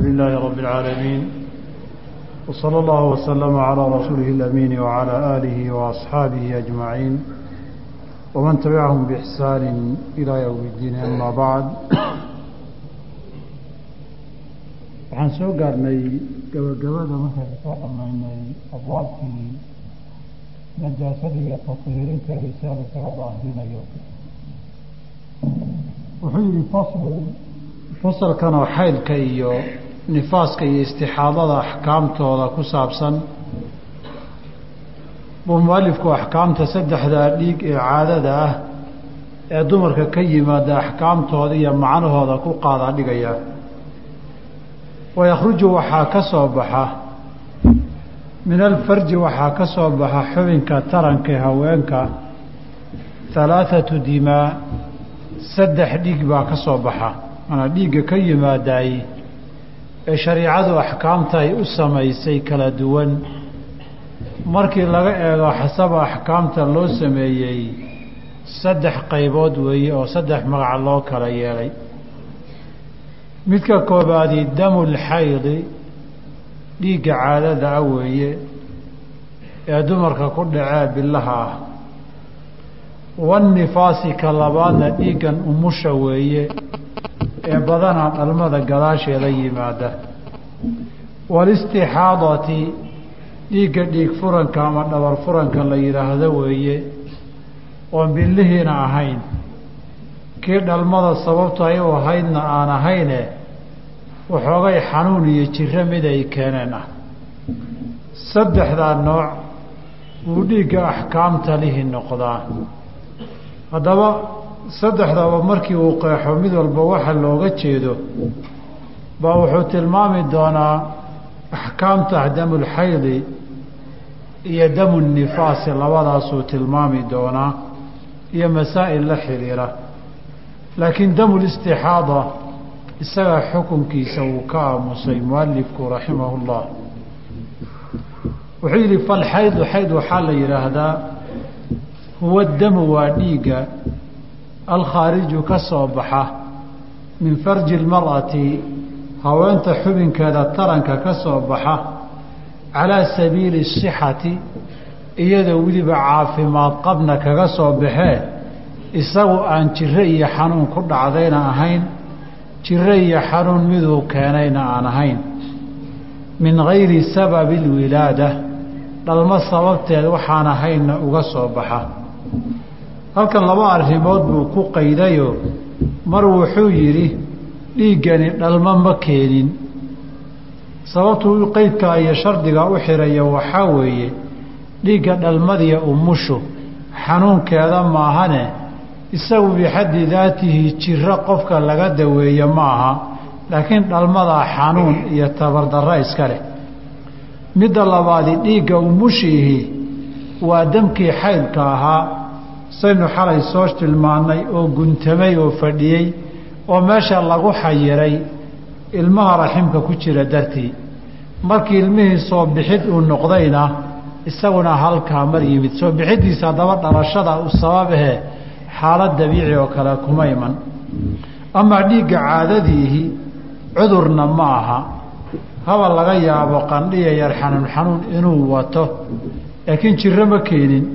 لله رب العالمين وصلى الله وسلم على رسوله الأمين وعلى آله وأصحابه أجمعين ومن تبعهم بإحسان إلى يوم الدين أما بعد waxaan soo gaarnay gabagabada markaynu soo dhammaynay abwaabkii najaasada iyo tahiirinta risaala kaga baahinayo wuxuu yihi fasl fasalkanoo xaylka iyo nifaaska iyo istixaadada axkaamtooda ku saabsan buu mualifku axkaamta saddexdaa dhiig ee caadada ah ee dumarka ka yimaada axkaamtooda iyo macnahooda ku qaadaa dhigaya wayakhruju waxaa ka soo baxa min alfarji waxaa ka soo baxa xubinka taranka haweenka halaathatu dimaa saddex dhiig baa ka soo baxa mana dhiigga ka yimaadaay ee shariicadu axkaamta ay u samaysay kala duwan. Markii laga eego xasaba axkaamta loo sameeyey saddex qaybood weeye oo saddex magac loo kala yeelay. Midka koobaadi damu lxaydi dhiigga caadada ah weeye ee dumarka ku dhacee bilaha. Ah wannifaasi ka labaadna dhiiggan umusha weeye ee badanaa dhalmada gadaasheeda yimaada. Walistixaadati dhiigga dhiig furanka ama dhabar furanka la yidhaahdo weeye oon bilihiina ahayn. Kii dhalmada sababtu ay u ahaydna aan ahayne waxoogay xanuun iyo jiro mid ay keeneen ah. Saddexdaa nooc wuu dhiigga axkaamta lihi noqdaa. Haddaba saddexdaba markii uu qeexo mid walba waxa looga jeedo baa wuxuu tilmaami doonaa axkaamta damulxaydi iyo damu nifaasi labadaasuu tilmaami doonaa iyo masaa'il la xidhiira laakiin damulistixaada isagaa xukunkiisa uu ka aamusay mualifku raximahu llah wuxuu yidhi falxaydu xayd waxaa la yidhaahdaa huwa damu waa dhiigga alkhaariju ka soo baxa min farji lmar'ati haweenta xubinkeeda taranka ka soo baxa calaa sabiili sixati iyadoo weliba caafimaad qabna kaga soo baxee isagu aan jiro iyo xanuun ku dhacdayna ahayn jiro iyo xanuun miduu keenayna aan ahayn. Min gayri sababi alwilaada dhalmo sababteed waxaan ahaynna uga soo baxa halkan laba arrimood buu ku qaydayo. Mar wuxuu yidhi dhiiggani dhalmo ma keenin. Sababtuu qeydkaa iyo shardiga u xiraya waxaa weeye dhiigga dhalmadiya umushu xanuunkeeda maahane isagu bixaddi daatihi jiro qofka laga daweeyo ma aha laakiin dhalmadaa xanuun iyo tabardarro iska leh. Midda labaadi dhiigga umushiihi waa damkii xaydka ahaa saynu xalay soo tilmaannay oo guntamay oo fadhiyey oo meesha lagu xayiray ilmaha raximka ku jira dartii. Markii ilmihii soo bixid uu noqdayna isaguna halkaa mar yimid. Soo bixiddiisa haddaba dhalashada u sababahe xaalad dabiici oo kale kuma iman. Amaa dhiigga caadadiihi cudurna ma aha. Haba laga yaabo qandhiya yar xanuun xanuun inuu wato laakiin jiro ma keenin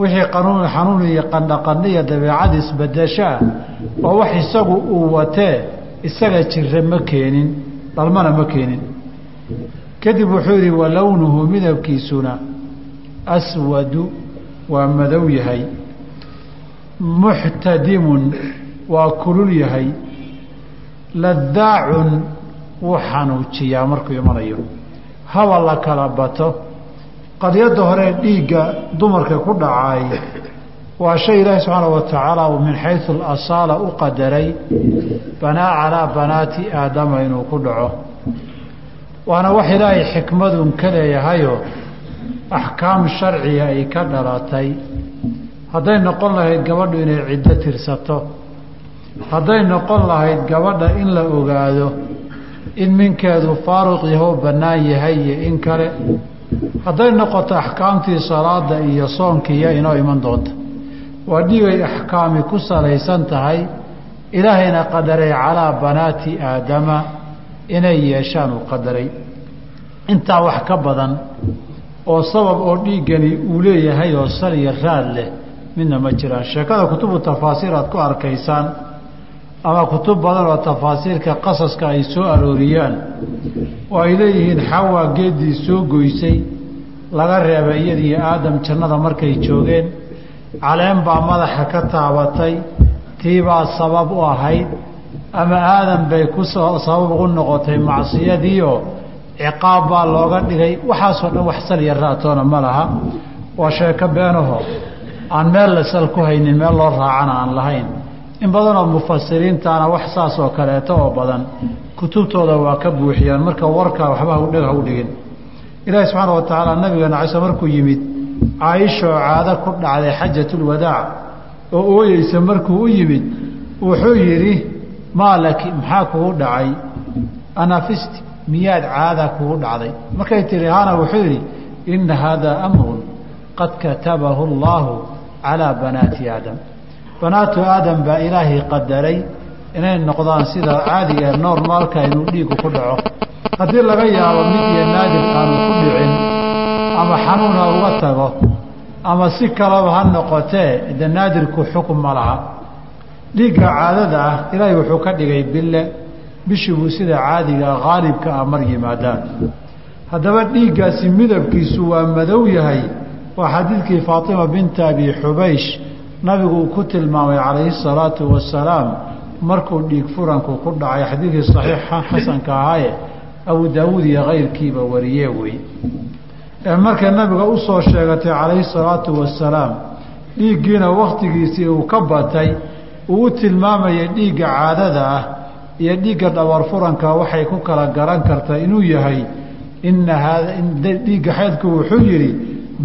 wixii qanuun xanuun iyo qandhaqandhiya dabeecada isbedeshaa oo wax isagu uu watee isaga jiro ma keenin dhalmana ma keenin. Kadib wuxuu yidhi wa lownuhu midabkiisuna aswadu waa madow yahay muxtadimun waa kulul yahay ladaacun wuu xanuujiyaa markuu imanayo. Haba la kala bato qadyadda hore dhiigga dumarka ku dhacaay waa shay ilaahi subxaana wa tacaala uu min xaysu alasaala u qadaray banaa calaa banaati aadama inuu ku dhaco. Waana wax ilaahay xikmadun ka leeyahayoo axkaam sharciga ay ka dhalatay hadday noqon lahayd gabadhu inay ciddo tirsato. Hadday noqon lahayd gabadha in la ogaado in minkeedu faaruq yahoo bannaan yahay iyo in kale hadday noqoto axkaamtii salaada iyo soonkiiyo inoo iman doonta. Waa dhigay axkaami ku salaysan tahay ilaahayna qadaray calaa banaati aadama inay yeeshaan uu qadaray. Intaa wax ka badan oo sabab oo dhiiggani uu leeyahay oo saliya raad leh midna ma jiraan. Sheekada kutubu tafaasiir aad ku arkaysaan ama kutub badan oo tafaasiirka qasaska ay soo arooriyaan oo ay leeyihiin xawaa geeddii soo goysay laga reebay iyadii aadam jannada markay joogeen caleen baa madaxa ka taabatay tiibaa sabab u ahayd ama aadan bay ku sabab ugu noqotay macsiyadiioo ciqaab baa looga dhigay waxaasoo dhan wax saliya raatoona ma laha. Waa sheeko beenaho aan meel la sal ku haynin meel loo raacana aan lahayn in badanoo mufasiriintaana wax saas oo kaleeto oo badan kutubtooda waa ka buuxiyaan. Marka warkaa waxba dhega u dhigin. Ilaahi subxaana wa tacaala nabigeena caysa markuu yimid caaisha oo caado ku dhacday xajatulwadaac oo ooyeysa markuu u yimid wuxuu yidhi maa laki maxaa kugu dhacay? Anafisti miyaad caada kugu dhacday? Markay tihi hana wuxuu yidhi inna haadaa amrun qad katabahu allaahu calaa banaati aadam banaatu aadam baa ilaahay qadaray inay noqdaan sida caadiga ee normaalka inuu dhiigu ku dhaco. Haddii laga yaabo mid iyo naadirkaanu ku dhicin ama xanuuna uga tago ama si kalaba ha noqotee de naadirku xukun ma laha. Dhiigga caadada ah ilaahay wuxuu ka dhigay bille. Bishii buu sida caadiga haalibka ah mar yimaadaan. Haddaba dhiiggaasi midabkiisu waa madow yahay waa xadiidkii faatima binta abi xubaysh nabigu uu ku tilmaamay calayhi salaatu wasalaam markuu dhiig furanku ku dhacay xadiidkii saxiixa xasanka ahaaye abu daawuud iyo kayrkiiba wariyee wey. Ee markay nabiga u soo sheegatay calayhi salaatu wasalaam dhiiggiina wakhtigiisii uu ka batay uu u tilmaamayay dhiigga caadada ah iyo dhiigga dhabar furanka waxay ku kala garan kartaa inuu yahay ina haada dhiigga xeydku wuxuu yidhi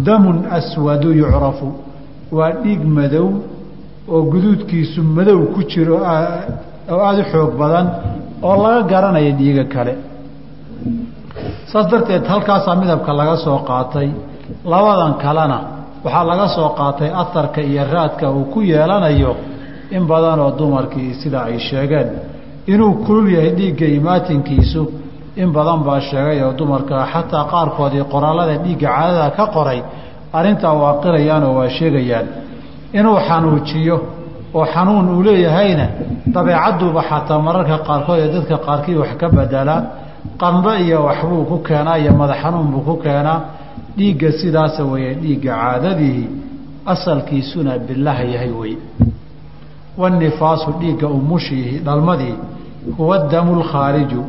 damun aswadu yucrafu waa dhiig madow oo guduudkiisu madow ku jiro oo aada u xoog badan oo laga garanaya dhiiga kale. Saas darteed halkaasaa midabka laga soo qaatay. Labadan kalena waxaa laga soo qaatay aharka iyo raadka uu ku yeelanayo in badanoo dumarkii sida ay sheegeen. Inuu kulul yahay dhiigga imaatinkiisu in badan baa sheegay oo dumarka xataa qaarkoodii qoraallada dhiigga caadada ka qoray arrintaa waa qirayaan oo waa sheegayaan. Inuu xanuujiyo oo xanuun uu leeyahayna dabeecadduuba xataa mararka qaarkood ee dadka qaarkii wax ka bedelaa qanbo iyo waxbuu ku keenaa iyo madax xanuun buu ku keenaa. Dhiigga sidaasa weeye dhiigga caadadihi asalkiisuna bilaha yahay wey wanifaasu dhiigga umushiihi dhalmadii huwa damu lkhaariju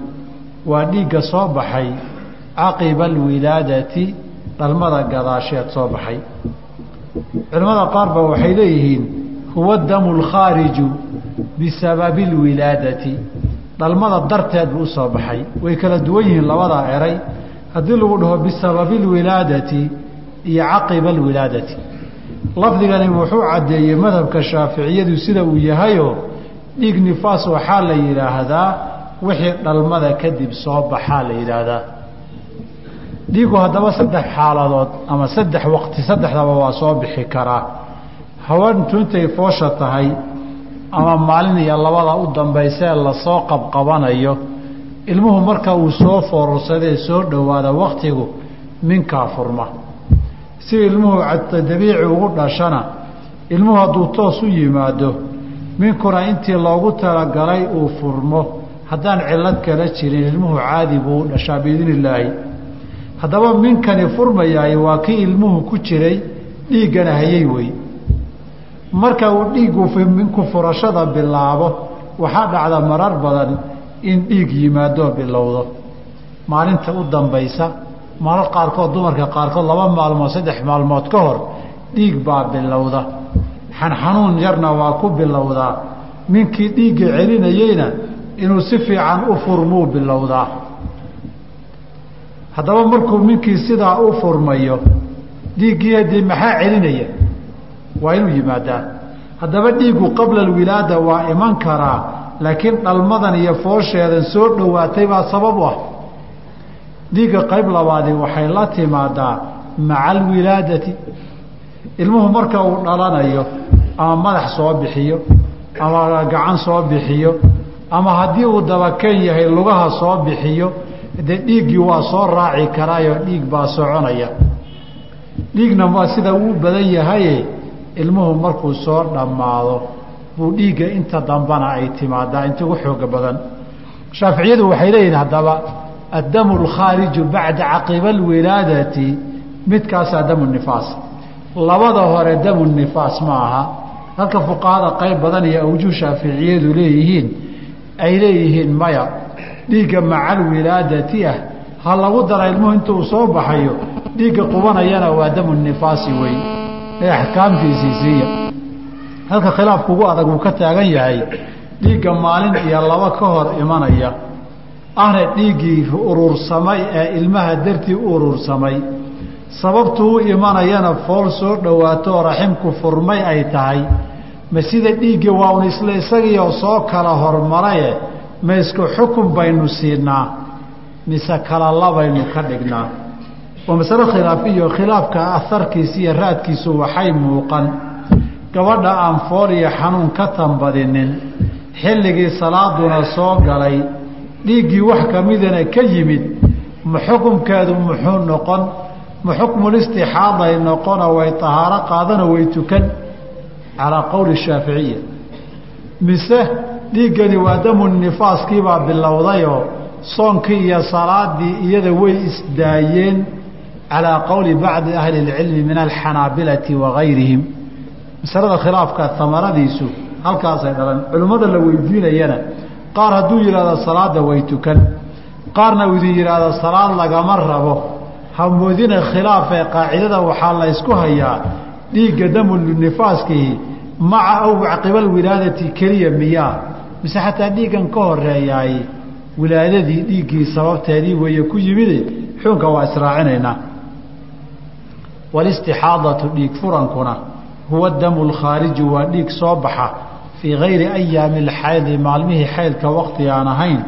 waa dhiigga soo baxay caqiba alwilaadati dhalmada gadaasheed soo baxay. Culimmada qaar ba waxay leeyihiin huwa damu lkhaariju bisababi alwilaadati dhalmada darteed buu u soo baxay. Way kala duwan yihiin labadaa eray. Haddii lagu dhaho bisababi alwilaadati iyo caqiba alwilaadati lafdigani wuxuu caddeeyey madhabka shaaficiyadu sida uu yahayoo dhiig nifaas waxaa la yidhaahdaa wixii dhalmada kadib soo baxaa la yidhaahdaa dhiigu haddaba saddex xaaladood ama saddex waqti saddexdaba waa soo bixi karaa. Haweentu intay foosha tahay ama maalin iyo labada u dambaysee la soo qabqabanayo ilmuhu marka uu soo foorarsadee soo dhowaada wakhtigu minkaa furma. Si ilmuhu dabiici ugu dhashana ilmuhu hadduu toos u yimaado minkuna intii loogu talagalay uu furmo. Haddaan cillad kala jirin ilmuhu caadi buu u dhashaa biidni illaahi haddaba minkani furmayaay waa kii ilmuhu ku jiray dhiiggana hayay wey. Marka uu dhiiggu minku furashada bilaabo waxaa dhacda marar badan in dhiig yimaadoo bilowdo. Maalinta u dambaysa marar qaarkood dumarka qaarkood laba maalmood saddex maalmood ka hor dhiig baa bilowda. Xanxanuun yarna waa ku bilowdaa. Minkii dhiigga celinayeyna inuu si fiican u furmuu bilowdaa haddaba markuu minkii sidaa u furmayo dhiiggii haddii maxaa celinaya? Waa inuu yimaadaa. Haddaba dhiiggu qabla alwilaada waa iman karaa laakiin dhalmadan iyo foosheedan soo dhowaatay baa sabab u ah. Dhiigga qayb labaadi waxay la timaadaa maca alwilaadati ilmuhu marka uu dhalanayo ama madax soo bixiyo ama gacan soo bixiyo ama haddii uu dabaken yahay lugaha soo bixiyo dee dhiiggii waa soo raaci karaayoo dhiig baa soconaya. Dhiigna ma sida uu badan yahaye ilmuhu markuu soo dhammaado buu dhiigga inta dambana ay timaadaa inta ugu xooga badan. Shaaficiyadu waxay leeyihiin haddaba addamu alkhaariju bacda caqiba alwilaadati midkaasaa damu nifaas. Labada hore damu nifaas ma aha. Halka fuqahada qayb badan iyo awjuh shaaficiyadu leeyihiin ay leeyihiin maya dhiigga macal wilaadati ah ha lagu dara ilmuhu intuu soo baxayo dhiigga qubanayana waa damu nifaasi wey ee axkaamtiisii siiya. Halka khilaafku ugu adag uu ka taagan yahay dhiigga maalin iyo laba ka hor imanaya. Ahna dhiiggii urursamay ee ilmaha dartii u urursamay sababtuu u imanayana fool soo dhowaato oo raximku furmay ay tahay. Ma sida dhiiggii waa un isla isagiioo soo kala hormaraye ma isku xukun baynu siinaa mise kala labaynu ka dhignaa. Waa masalo khilaafiyo khilaafka aharkiisa iyo raadkiisu waxay muuqan. Gabadha aan fool iyo xanuun ka tambadinin xilligii salaaduna soo galay dhiiggii wax ka midana ka yimid ma xukumkeedu muxuu noqon? Ma xukmulistixaaday noqona way tahaaro qaadana way tukan? Calaa qowli shaaficiya mise dhiiggani waa damu nifaaskiibaa bilowdayoo soonkii iyo salaadii iyada way isdaayeen calaa qowli bacdi ahli اlcilmi min alxanaabilati wagayrihim masalada khilaafka amaradiisu halkaasay dhalan culimmada la weydiinayana qaar hadduu yidhahdo salaada way tukan qaarna uu idin yidhaahdo salaad lagama rabo. Hamoodina khilaafee qaacidada waxaa la ysku hayaa dhiigga damu nifaaskihi maca aw caqibal wilaadati keliya miyaa mise xataa dhiiggan ka horeeyaay wilaadadii dhiiggii sababteedii weeye ku yimide xuunka waa israacinaynaa walistixaadatu dhiig furankuna huwa damu lkhaariju waa dhiig soo baxa fii gayri ayaami alxaydi maalmihii xaydka wakti aan ahayn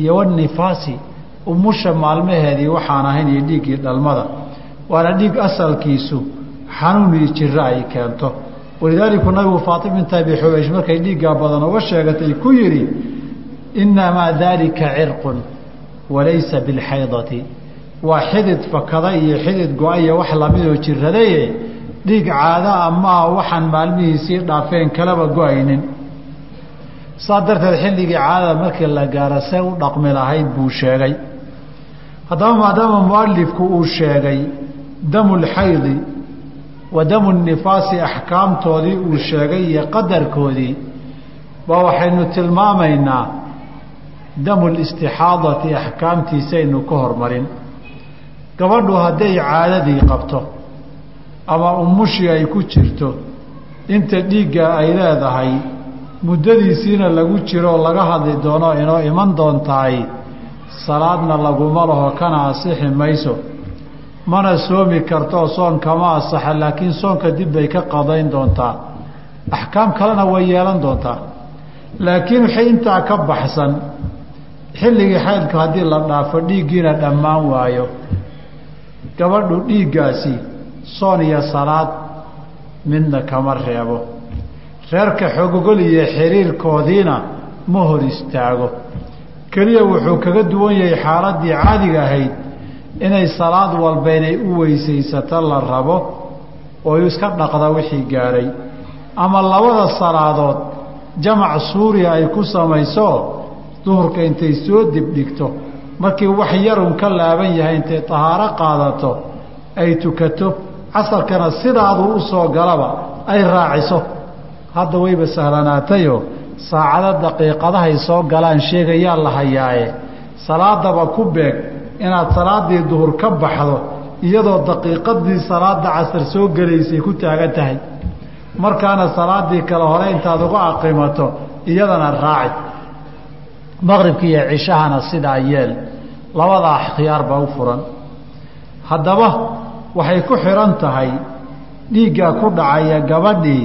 iyo wanifaasi umusha maalmaheedii waxaan ahayn iyo dhiiggii dhalmada. Waana dhiig asalkiisu xanuun iyo jiro ay keento walidaaliku nabigu faatima binta abi xubaysh markay dhiiggaa badan uga sheegatay ku yidhi innamaa daalika cirqun walaysa bilxaydati waa xidid fakada iyo xidid go'aya wax lamidoo jiradaye dhiig caada a maa waxaan maalmihiisii dhaafeen kalaba go'aynin saa darteed xilligii caadada markii la gaaro see u dhaqmi lahayd buu sheegay haddaba maadaama mualifku uu sheegay damu lxaydi wa damu nifaasi axkaamtoodii uu sheegay iyo qadarkoodii baa waxaynu tilmaamaynaa damu listixaadati axkaamtiisaynu ka hormarin. Gabadhu hadday caadadii qabto ama umushii ay ku jirto inta dhiigga ay leedahay muddadiisiina lagu jiro oo laga hadli doono inoo iman doontahay salaadna laguma laho kana asixi mayso mana soomi kartoo soon kama asaxa laakiin soonka dib bay ka qadayn doontaa. Axkaam kalena way yeelan doontaa. Laakiin waxay intaa ka baxsan xilligii xaydka haddii la dhaafo dhiiggiina dhammaan waayo. Gabadhu dhiiggaasi soon iyo salaad midna kama reebo. Reerka xogogol iyo xiriirkoodiina ma hor istaago. Keliya wuxuu kaga duwan yahay xaaladdii caadiga ahayd inay salaad walba inay u weysaysato la rabo oo iska dhaqda wixii gaadhay ama labada salaadood jamac suuriya ay ku samayso duhurka intay soo dibdhigto markii wax yarun ka laaban yahay intay tahaaro qaadato ay tukato casarkana sidaaduu u soo galaba ay raaciso. Hadda wayba sahlanaatayoo saacado daqiiqadahay soo galaan sheegayaa la hayaaye. Salaadaba ku beeg inaad salaaddii duhur ka baxdo iyadoo daqiiqadii salaada casar soo gelaysay ku taagan tahay. Markaana salaaddii kale hore intaad uga aqimato iyadana raaci. Maqribka iyo cishahana sidaa yeel. Labadaa khiyaar baa u furan. Haddaba waxay ku xidhan tahay dhiiggaa ku dhacaya gabadhii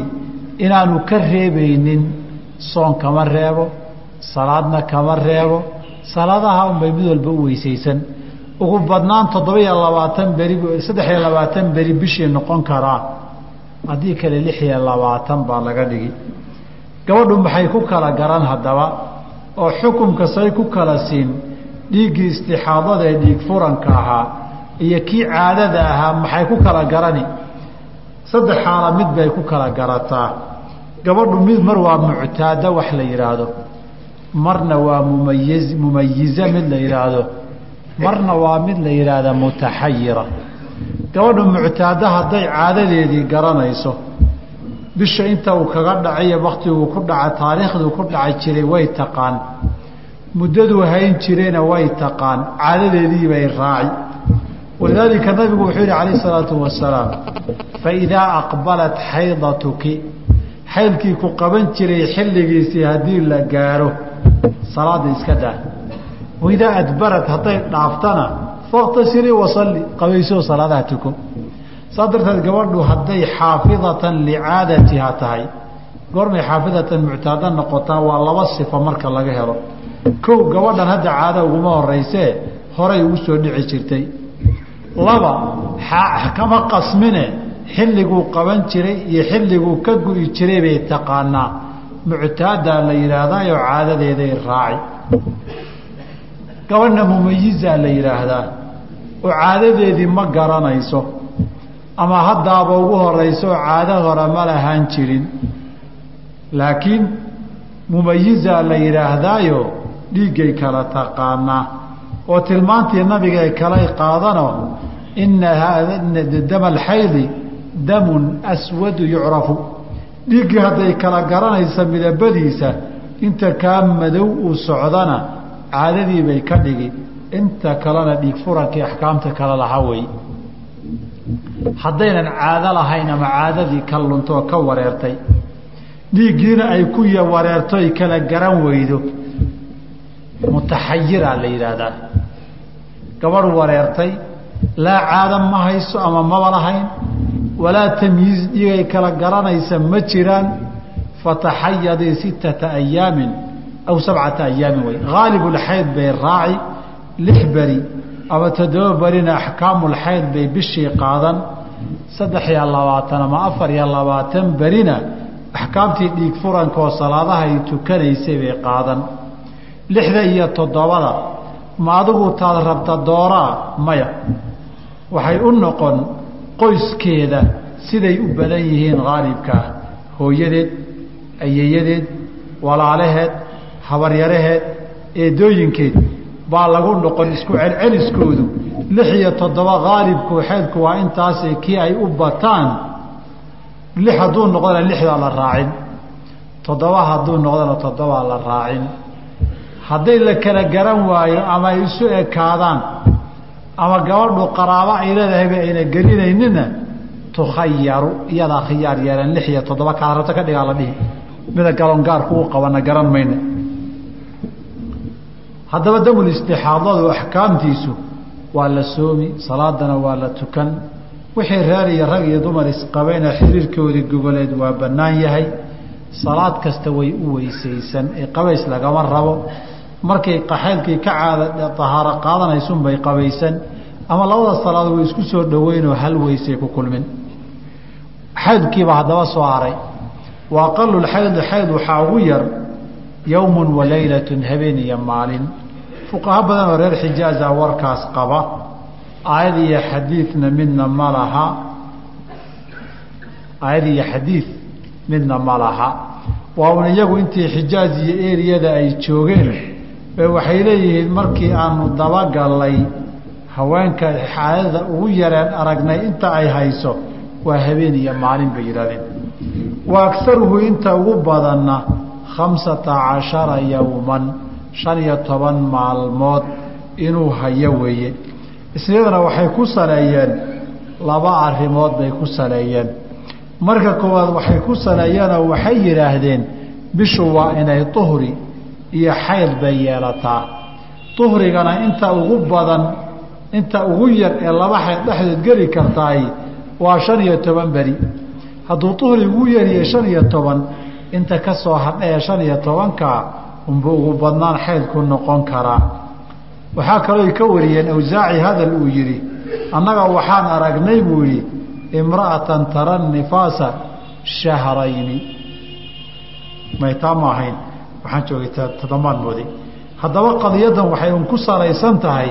inaanu ka reebaynin soon kama reebo salaadna kama reebo salaadaha unbay mid walba u weysaysan ugu badnaan toddoba iyo labaatan beri saddex iyo labaatan beri bishii noqon karaa. Haddii kale lix iyo labaatan baa laga dhigi. Gabadhu maxay ku kala garan haddaba? Oo xukumka say ku kala siin dhiiggii istixaadada ee dhiig furanka ahaa iyo kii caadada ahaa maxay ku kala garani? Saddex xaala mid bay ku kala garataa. Gabadhu mid mar waa muctaada wax la yidhaahdo marna waa mumayiz mumayiza mid la yidhaahdo marna waa mid la yidhaahda mutaxayira gabadhu muctaada hadday caadadeedii garanayso bisha inta uu kaga dhacayo waktiguu ku dhaca taariikhduu ku dhaca jiray way taqaan. Muddaduu hayn jirayna way taqaan. Caadadeedii bay raaci walidaalika nabigu wuxuu yihi calayh isalaatu wasalaam faidaa aqbalat xaydatuki xaydkii ku qaban jiray xilligiisii haddii la gaaro salaada iska daa waidaa adbarat hadday dhaaftana fakhtasilii wasalli qabaysoo salaadaha tuko saas darteed gabadhu hadday xaafidatan licaadatiha tahay goormay xaafidatan muctaada noqotaa waa laba sifo marka laga helo kow gabadhan hadda caado uguma horeysee horay ugu soo dhici jirtay laba kama qasmine xilliguu qaban jiray iyo xilliguu ka gu'i jiray bay taqaanaa muctaadaa la yidhaahdaayoo caadadeeday raaci gabadhna mumayizaa la yidhaahdaa oo caadadeedii ma garanayso ama haddaaba ugu horeyso oo caado hore ma lahaan jirin. Laakiin mumayizaa la yidhaahdaayo dhiiggay kala taqaanaa oo tilmaantii nabiga ay kalay qaadano ina dama alxaydi damun aswadu yucrafu. Dhiiggii hadday kala garanaysa midabadiisa inta kaa madow uu socdana caadadii bay ka dhigi. Inta kalena dhiig furankii axkaamta kale lahaa wey haddaynan caado lahayn ama caadadii ka luntoo ka wareertay. Dhiiggiina ay ku wareerto ay kala garan weydo. Mutaxayiraa la yidhaahdaa gabadh wareertay laa caado ma hayso ama maba lahayn. Walaa tamyiiz dhiigay kala garanaysa ma jiraan. Fataxayadii sittata ayaamin aw sabcata ayaamin wey haalibulxayd bay raaci lix beri ama toddoba berina axkaamulxayd bay bishii qaadan saddex iyo labaatan ama afar iyo labaatan berina axkaamtii dhiig furankaoo salaadaha ay tukanaysay bay qaadan lixda iyo toddobada ma adigu taad rabta dooraa maya waxay u noqon qoyskeeda siday u badan yihiin haalibkaa hooyadeed ayeeyadeed walaalaheed habaryaraheed eedooyinkeed baa lagu noqon isku celceliskoodu. Lix iyo toddoba haalibku xeedku waa intaasi kii ay u bataan. Lix hadduu noqdana lixdaa la raacin. Toddoba hadduu noqdana toddobaa la raacin. Hadday la kala garan waayo ama ay isu ekaadaan ama gabadhu qaraabo ay leedahayba ayna gelinaynina tukhayaru iyadaa khiyaar yeelan. Lix iyo toddoba kaad ka dhigaa la dhihi. Mida galongaarku u qabana garan mayna haddaba damul istixaadadu axkaamtiisu waa la soomi salaadana waa la tukan. Wixii reer iyo rag iyo dumar isqabayna xiriirkoodii gogoleed waa bannaan yahay. Salaad kasta way u weysaysan ee qabays lagama rabo. Markay qaxaylkii ka caada tahaaro qaadanaysunbay qabaysan. Ama labada salaadood way isku soo dhoweynoo hal weysay ku kulmin. Xaydkiiba haddaba soo haray. Wa aqalulxaydi xayd waxaa ugu yar yowmun wa laylatun habeen iyo maalin fuqaho badan oo reer xijaaza warkaas qaba aayad iyo xadiidna midna ma laha. Aayad iyo xadiid midna ma laha. Waa un iyagu intii xijaaj iyo eriyada ay joogeen bay waxay leeyihiin markii aanu dabagallay haweenka xaadada ugu yareen aragnay inta ay hayso waa habeen iyo maalin bay yidhahdeen wa agaruhu inta ugu badanna khamsata cashara yowman shan iyo toban maalmood inuu hayo weeye. Isniyadana waxay ku saleeyeen laba arrimood bay ku saleeyeen. Marka koowaad waxay ku saleeyeenoo waxay yidhaahdeen bishu waa inay duhri iyo xayd bay yeelataa. Duhrigana inta ugu badan inta ugu yar ee laba xayd dhexdood geli kartaay waa shan iyo toban beri. Hadduu duhri ugu yariye shan iyo toban inta ka soo hadhee shan iyo tobanka unba ugu badnaan xaydku noqon karaa. Waxaa kalooy ka wariyeen awsaaci hadal uu yidhi annaga waxaan aragnay buu yidhi imra'atan tara nifaasa shahrayni. Maytaa ma ahayn waxaan joogay toddobaad mooday haddaba qadiyadan waxay un ku salaysan tahay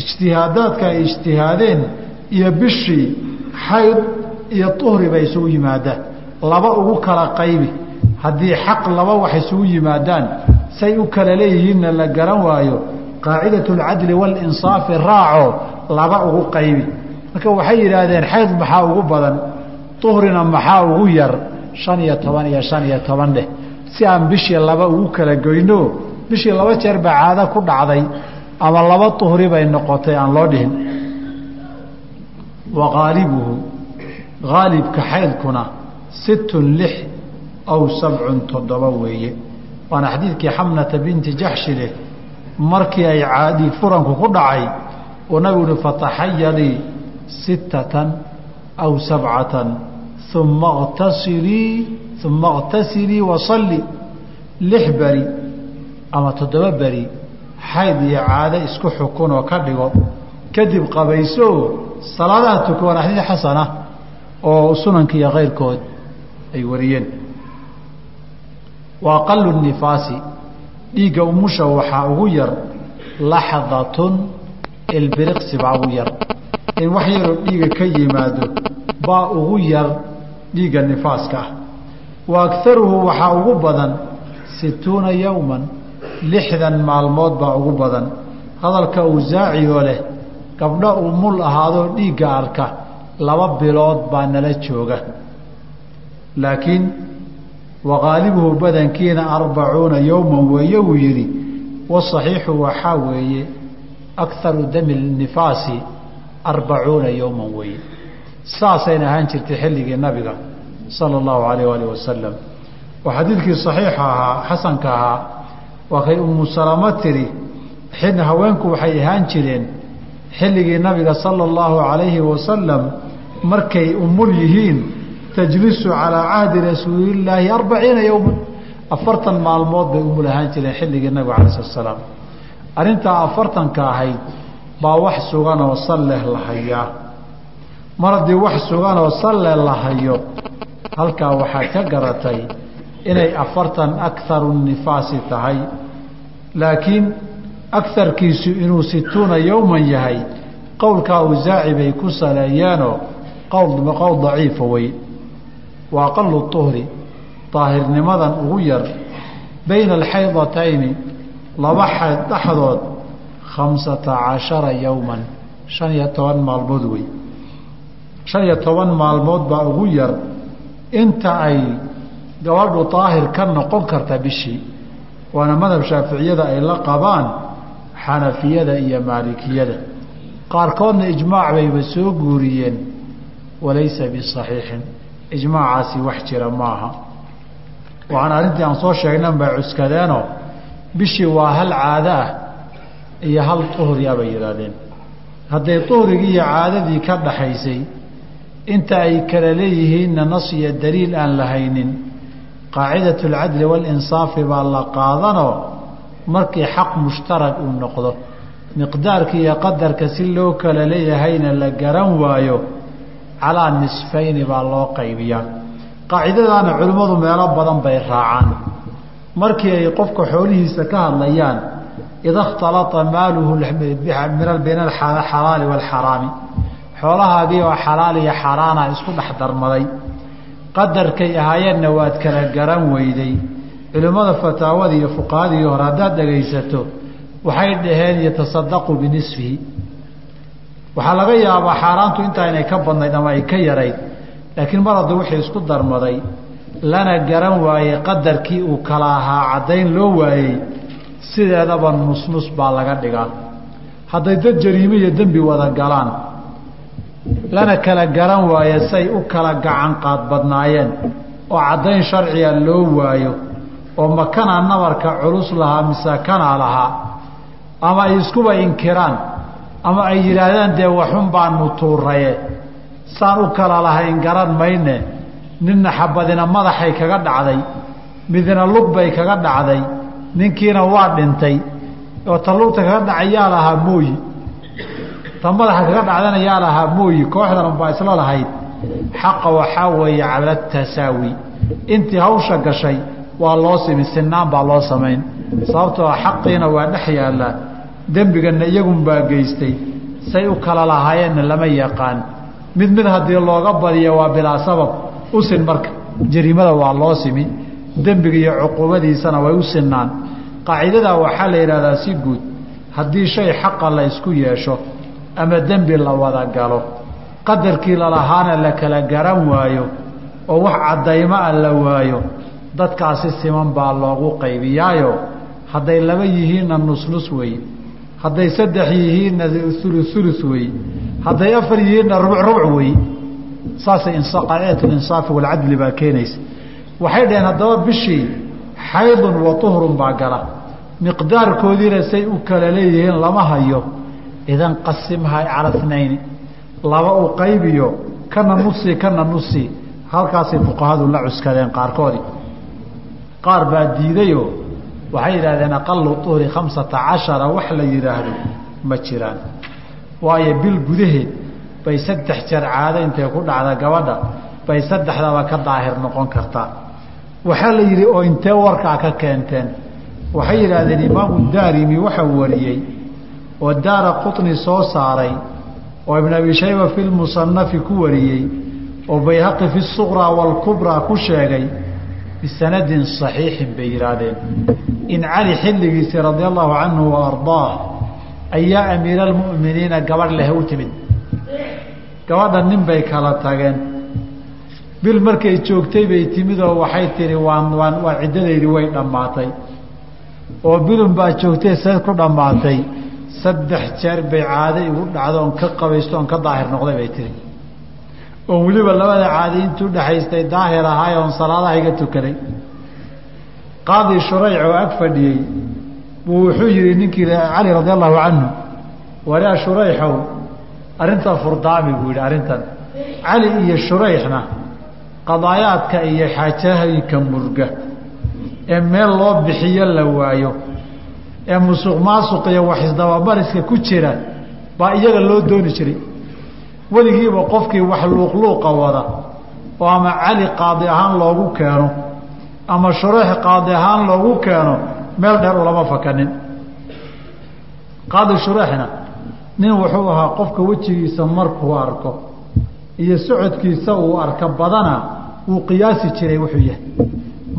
ijtihaadaadka ay ijtihaadeen iyo bishii xayd iyo tuhri bay isugu yimaadaan. Laba ugu kala qaybi haddii xaq laba wax isugu yimaadaan say u kala leeyihiinna la garan waayo qaacidatu alcadli waalinsaafi raaco laba ugu qaybi. Marka waxay yidhaahdeen xayd maxaa ugu badan? Tuhrina maxaa ugu yar? Shan iyo toban iyo shan iyo toban dheh. Si aan bishii laba ugu kala goyno bishii laba jeer baa caado ku dhacday ama laba tuhri bay noqotay aan loo dhihin. Wa qaalibuhu haalibka xaydkuna sittun lix aw sabcun toddoba weeye waana xadiidkii xamnata binti jaxshi leh markii ay caadii furanku ku dhacay uu nabigu uhi fataxayadii sittatan aw sabcatan uma اqtasilii uma اqtasilii wasalli lix beri ama toddoba beri xayd iyo caado isku xukun oo ka dhigo kadib qabayso salaadaha tuko waana xadiid xasana oo sunanka iyo kayrkood ay wariyeen wa aqalu nifaasi. Dhiigga umusha waxaa ugu yar laxdatun ilbiriqsi baa ugu yar. In wax yaroo dhiiga ka yimaado baa ugu yar dhiigga nifaaska. Ah wa agaruhu waxaa ugu badan situuna yowman lixdan maalmood baa ugu badan. Hadalka awsaacioo leh gabdho umul ahaadoo dhiigga arka laba bilood baa nala jooga. Laakiin waqaalibuhu badankiina arbacuuna yowman weeye uu yidhi wasaxiixu waxaa weeye akaru dami nifaasi arbacuuna yowman weeye. Saasayna ahaan jirtay xilligii nabiga sala allahu alayh alih wasalam oo xadiidkii saxiixa ahaa xasanka ahaa waa kay umu salamo tiri xidna haweenku waxay ahaan jireen xilligii nabiga sala allahu alayhi wasalam markay umul yihiin tajlisu calaa cahdi rasuulillaahi arbaciina yowman afartan maalmood bay umul ahaan jireen xilligii nabiga alai slat slaam arrintaa afartanka ahayd baa wax suganoo salleh la mar haddii wax suganoo salle la hayo halkaa waxaad ka garatay inay afartan akaru nifaasi tahay. Laakiin akarkiisu inuu situuna yowman yahay qowlkaa awsaaci bay ku saleeyeenoo qowl qowl daciifa wey wa aqalu tuhri daahirnimadan ugu yar bayna alxaydatayni laba xayd dhexdood khamsata cashara yowman shan iyo toban maalmood wey shan iyo toban maalmood baa ugu yar inta ay gabadhu daahir ka noqon karta bishii waana madhab shaaficiyada ay la qabaan xanafiyada iyo maalikiyada. Qaarkoodna ijmaac bayba soo guuriyeen walaysa bisaxiixin ijmaacaasi wax jira maaha. Waxaan arrintii aan soo sheegnan bay cuskadeenoo bishii waa hal caado ah iyo hal tuhriya bay yidhaahdeen. Hadday tuhrigii iyo caadadii ka dhaxaysay inta ay kala leeyihiinna nas iyo daliil aan la haynin qaacidatu alcadli waalinsaafi baa la qaadanoo markii xaq mushtarag uu noqdo. Miqdaarka iyo qadarka si loo kala leeyahayna la garan waayo calaa nisfayni baa loo qaybiyaa. Qaacidadaana culimmadu meelo badan bay raacaan. Markii ay qofka xoolihiisa ka hadlayaan ida اkhtalaa maaluhu bayna alxalaali wاlxaraami xoolahaagii oo xalaal iyo xaaraana isku dhex darmaday. Qadarkay ahaayeenna waad kala garan weyday. Culimmada fataawada iyo fuqahadii hore haddaad dhegaysato waxay dhaheen yatasadaqu binisfihi waxaa laga yaabaa xaaraantu intaa inay ka badnayd ama ay ka yarayd laakiin mar hadduu wixii isku darmaday lana garan waayey qadarkii uu kala ahaa caddayn loo waayey sideedaba nusnus baa laga dhigaa. Hadday dad jariime iyo dembi wada galaan lana kala garan waayo say u kala gacan qaad badnaayeen oo caddayn sharciga loo waayo oo makanaa nabarka culus lahaa mise kanaa lahaa ama ay iskuba inkiraan ama ay yidhaahdaan dee waxun baanu tuuraye saan u kala lahayn garan mayne. Ninna xabadina madaxay kaga dhacday. Midna lug bay kaga dhacday. Ninkiina waa dhintay. Oo ta lugta kaga dhacay yaa lahaa mooyi. Ta madaxa kaga dhacdana yaa lahaa mooyi. Kooxdan unbaa isla lahayd. Xaqa waxaa weeye cala tasaawi. Intii hawsha gashay waa loo simi sinaan baa loo samayn. Sababtoo a xaqiina waa dhex yaallaa dembiganna iyagunbaa geystay. Say u kala lahaayeenna lama yaqaan. Mid mid haddii looga badiyo waa bilaa sabab. U sin marka. Jariimada waa loo simi. Dembiga iyo cuquubadiisana way u sinaan qaacidadaa waxaa la yidhahdaa si guud. Haddii shay xaqa la isku yeesho ama dembi la wada galo qadarkii lalahaana la kala garan waayo oo wax caddaymo ah la waayo dadkaasi siman baa loogu qaybiyaayo. Hadday laba yihiinna nusnus weeye hadday saddex yihiinna ulusulus weeye hadday afar yihiinna rubuc rubuc weeye saasay qaacidatulinsaafi walcadli baa keenaysa. Waxay dhaheen haddaba bishii xaydun wa tuhrun baa gala. Miqdaarkoodiina say u kala leeyihiin lama hayo. Idan qasimha cala laba u qaybiyo kana nusi kana nusi halkaasay fuqahadu la cuskadeen qaarkoodii qaar baa diidayoo waxay yidhahdeen aqalu uhri khamsata cashara wax la yidhaahdo ma jiraan. Waayo bil gudaheed bay saddex jeer caado intay ku dhacda gabadha bay saddexdaba ka daahir noqon kartaa waxaa la yidhi oo intee warkaa ka keenteen? Waxay yidhaahdeen imaamu daarimi waxau wariyey oo daara qutni soo saaray oo ibn abi shayba fi lmusanafi ku wariyey oo bayhaqi fi suqraa waalkubraa ku sheegay bisanadin saxiixin bay yidhaahdeen in cali xilligiisii radia allahu canhu wa ardaah ayaa amiira almu'miniina gabadh leh u timid gabadha nin bay kala tageen bil markay joogtay bay timid oo waxay tihi waan waan waa ciddadaydii way dhammaatay oo bilun baa joogtay seed ku dhammaatay saddex jeer bay caado igu dhacdo oon ka qabaysto oon ka daahir noqday bay tihi oon weliba labada caadi intuu dhexaystay daahir ahaay oon salaadaha iga tukaday qaadi shurayc oo ag fadhiyey buu wuxuu yihi ninkii cali radi allahu canhu waraa shurayxow arrintan furdaami buu yidhi arrintan. Cali iyo shurayxna qadaayaadka iyo xaajahayka murga ee meel loo bixiyo la waayo ee musuq maasuq iyo waxisdabamariska ku jira baa iyaga loo dooni jiray weligiiba qofkii wax luuqluuqa wada oo ama cali qaadi ahaan loogu keeno ama shureex qaadi ahaan loogu keeno meel dheer ulama fakanin. Qaadi shureexna nin wuxuu ahaa qofka wejigiisa markuu arko iyo socodkiisa uu arka badana wuu qiyaasi jiray wuxuu yahay.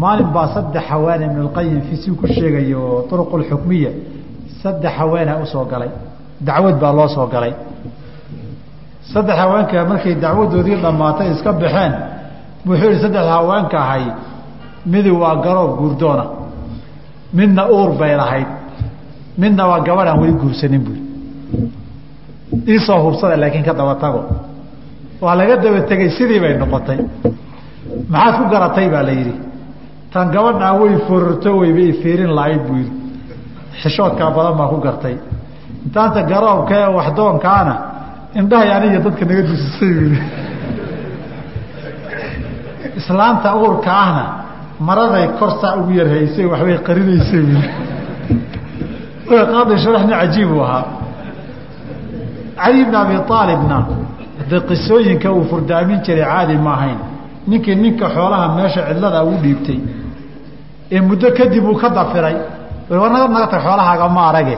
Maalin baa saddex haweene ibnulqayim fisi ku sheegaya oo turuqulxukmiya saddex haweenaa u soo galay. Dacwad baa loo soo galay saddex haweenka markay dacwadoodii dhammaatay iska baxeen wuxuu yihi saddex haweenka ahay midi waa garoob guurdoona midna uur bay lahayd midna waa gabadh aan weli guursanin bui iisoo hubsada laakiin ka daba tago. Waa laga daba tegey sidii bay noqotay. Maxaad ku garatay baa la yidhi. Tan gabadhaa way fororto weyba i fiirin lahayd buu yidhi. Xishoodkaa badan baa ku gartay. Intaanta garoobka ee waxdoonkaana indhahay aniga dadka naga dusisay yidhi islaanta uurka ahna maraday korsaa ugu yarhaysay waxbay qarinaysay. Yidhi qaadi sharaxni cajiib uu ahaa. Cali bn abi aalibna de qisooyinka uu furdaamin jiray caadi ma ahayn. Ninkii ninka xoolaha meesha cidlada ugu dhiibtay. Ee muddo kadib uu ka dafiray. Naga naga tag xoolahaaga ma arage.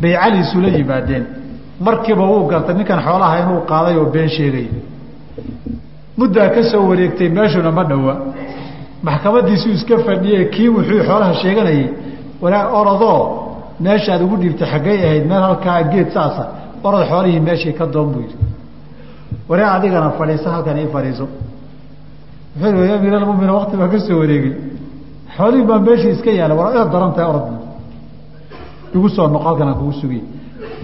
Bay cali isula yimaadeen markiiba wuu gartay ninkan xoolaha inuu qaaday oo been sheegay. Muddaa ka soo wareegtay meeshuna ma dhowa. Maxkamadiisuu iska fadhiye kii wuxuu xoolaha sheeganayay walaa orodoo meeshaad ugu dhiibtay xaggay ahayd meel halkaa geed saasa orod xoolihii meeshii ka doon buu yidhi. Waree adigana fadhiiso halkan ii fadhiiso. Wuxuu i amiir almumina wakti baa ka soo wareegay. Xoolihii baa meeshii iska yaalla war daran tahay orod igu soo noqo halkan aan kugu sugiy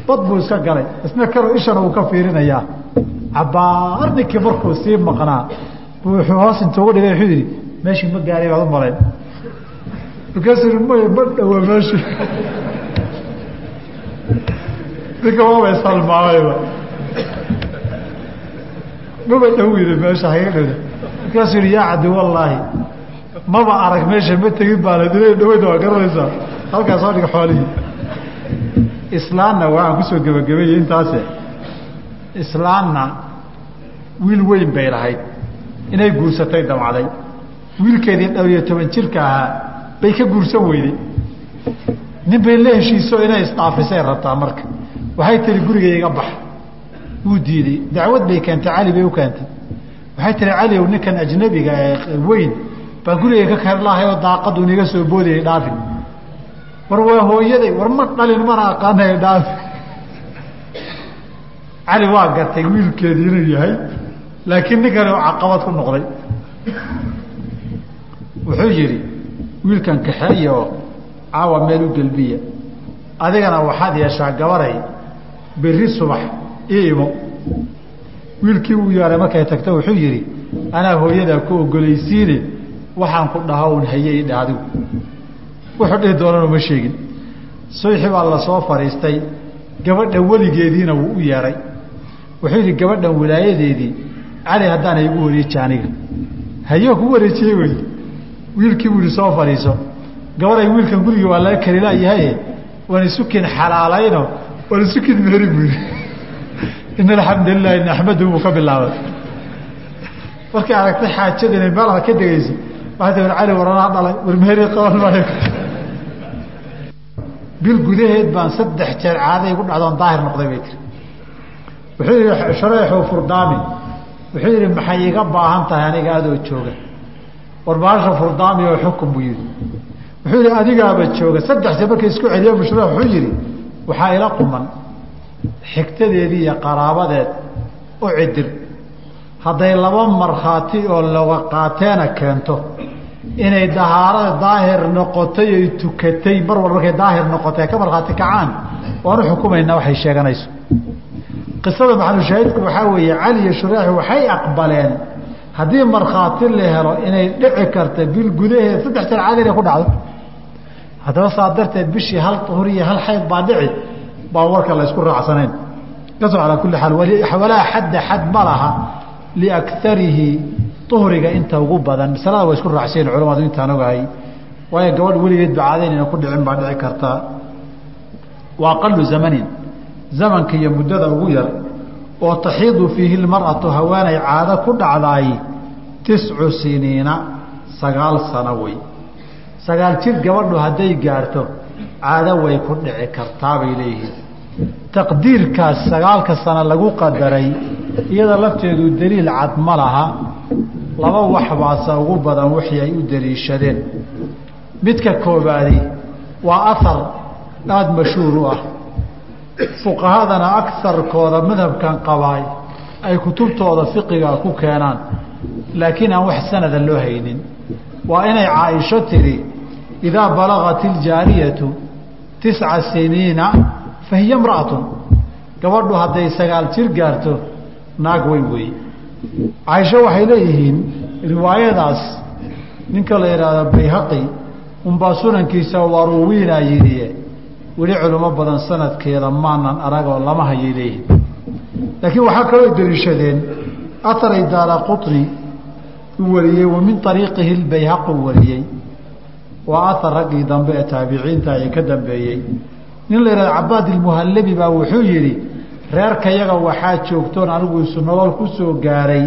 bad buu iska galay. Isna karo ishana uu ka fiirinayaa. Cabaar ninkii markuu sii maqnaa wuxuu hoos inta ugu dhigay wuxuu yidhi meeshii ma gaaray baad u malayn. Markaasuu maya ma dhawa meeshii. Ninka waabay salmaamayba maba dhow yidhi meesha haga dhowda. Markaasuu yihi yaa cabdi wallaahi maba arag meesha ma tegin baa la dilay dhaweyda waa garanaysaa halkaa soo dhiga xoolihii islaanna waxaan ku soo gebagabeeyey intaase. Islaanna wiil weyn bay lahayd. Inay guursatay damacday wiilkeedii dhowr toban jirka ahaa bay ka guursan weyday nin bay la heshiiso inay isdhaafisay rabtaa marka. Waxay tiri guriga iga bax. Wuu diiday dacwad bay keentay cali bay u keentay. Waxay tiri caliow ninkan ajnabiga ee weyn baan guriga ka kar lahay oo daaqadu niga soo boodayay dhaafin war waa hooyaday war ma dhalin mana aqaanay dhaafi cali waa gartay wiilkeedii inuu yahay laakiin ninkani caqabad ku noqday. Wuxuu yidhi wiilkan kaxeeya oo caawa meel u gelbiya adigana waxaad yeeshaa gabaray berri subax ii imo. Wiilkii uu yeeray markay tagto wuxuu yidhi anaa hooyadaa ku ogolaysiine waxaan ku dhaha un haye idha adigu wuxuu dhihi doonana uma sheegin. Subaxi baa la soo fadhiistay gabadha weligeediina wuu u yeeray wuxuu yidhi gabadhan wilaayadeedii cali haddaana igu wareeji aniga. Hayo ku wareejiyey wey wiilkii buu ihi soo fadhiiso gabaday wiilkan gurigii waa laga karilayahaye waan isukin xalaalayno. Waan isukin meheri buu yidhi. Ina alxamdu lilahi naxmadu buu ka bilaabay. Markay aragtay xaajada inay ka degayso waxay war cali waranaa dhalay. War meheri qaban maayo bil gudaheed baan saddex jeer caaday igu dhacdoon daahir noqday bay tiri. Wuxuu yihi shareexuu furdaami. Wuxuu yidhi maxay iga baahan tahay aniga adoo jooga? War baasha furdaami oo xukun buu yidhi. Wuxuu yidhi adigaaba jooga. Saddex jeer markay isku celiyo mushra wuxuu yidhi waxaa ila quman. Xigtadeedii iyo qaraabadeed u cidir. Hadday laba markhaati oo loga qaateena keento inay dahaarada daahir noqotay oy tukatay mar walba markay daahir noqotay ka markhaati kacaan. Waanu xukumaynaa waxay sheeganayso. Qisada maxalushaahidku waxaa weeye cali iyo shureexi waxay aqbaleen haddii markhaati la helo inay dhici karta bil gudaheed saddex jeer caadi inay ku dhacdo. Haddaba saa darteed bishii hal uhur iyo hal xayd baa dhici baa warka la isku raacsanayn. Kaso calaa kulli xaal walaa xadda xad ma laha liakarihi uhriga inta ugu badan. Masalada waa isku raacsayen culamadu intaan ogahay waayo gabadh weligeed ba caadayn ina ku dhicin baa dhici kartaa wa aqalu zamanin. Zamanka iyo muddada ugu yar oo taxiidu fiihi lmar'atu haweenay caado ku dhacdaay tiscu siniina sagaal sano wey. Sagaal jir gabadhu hadday gaarto caado way ku dhici kartaa bay leeyihiin. Taqdiirkaas sagaalka sano lagu qadaray iyada lafteedu daliil cad ma laha laba wax baase ugu badan wixii ay u daliishadeen. Midka koobaadi waa ahar aada mashhuur u ah. Fuqahadana agarkooda madhabkan qabaay ay kutubtooda fiqiga ku keenaan laakiin aan wax sanada loo haynin. Waa inay caaisho tidhi idaa balagat iljaariyatu tisca siniina fa hiya imra'atun. Gabadhu hadday sagaal jir gaarto naag weyn weeye caaisho waxay leeyihiin riwaayadaas. Ninka la yidhaahdo bayhaqi unbaa sunankiisa waruwiinaa yidhiye. Weli culimo badan sanadkeeda maanan aragoo lama hayay leeyihiin laakiin waxaa kaloo daliishadeen ataray daara qutni u wariyey wa min ariiqihi lbayhaqi u wariyey. Waa aar raggii dambe ee taabiciinta ee ka dambeeyey. Nin la yidhahdo cabaad ilmuhallabi baa wuxuu yidhi reerkayaga waxaa joogtoon anigu isu nolol ku soo gaaray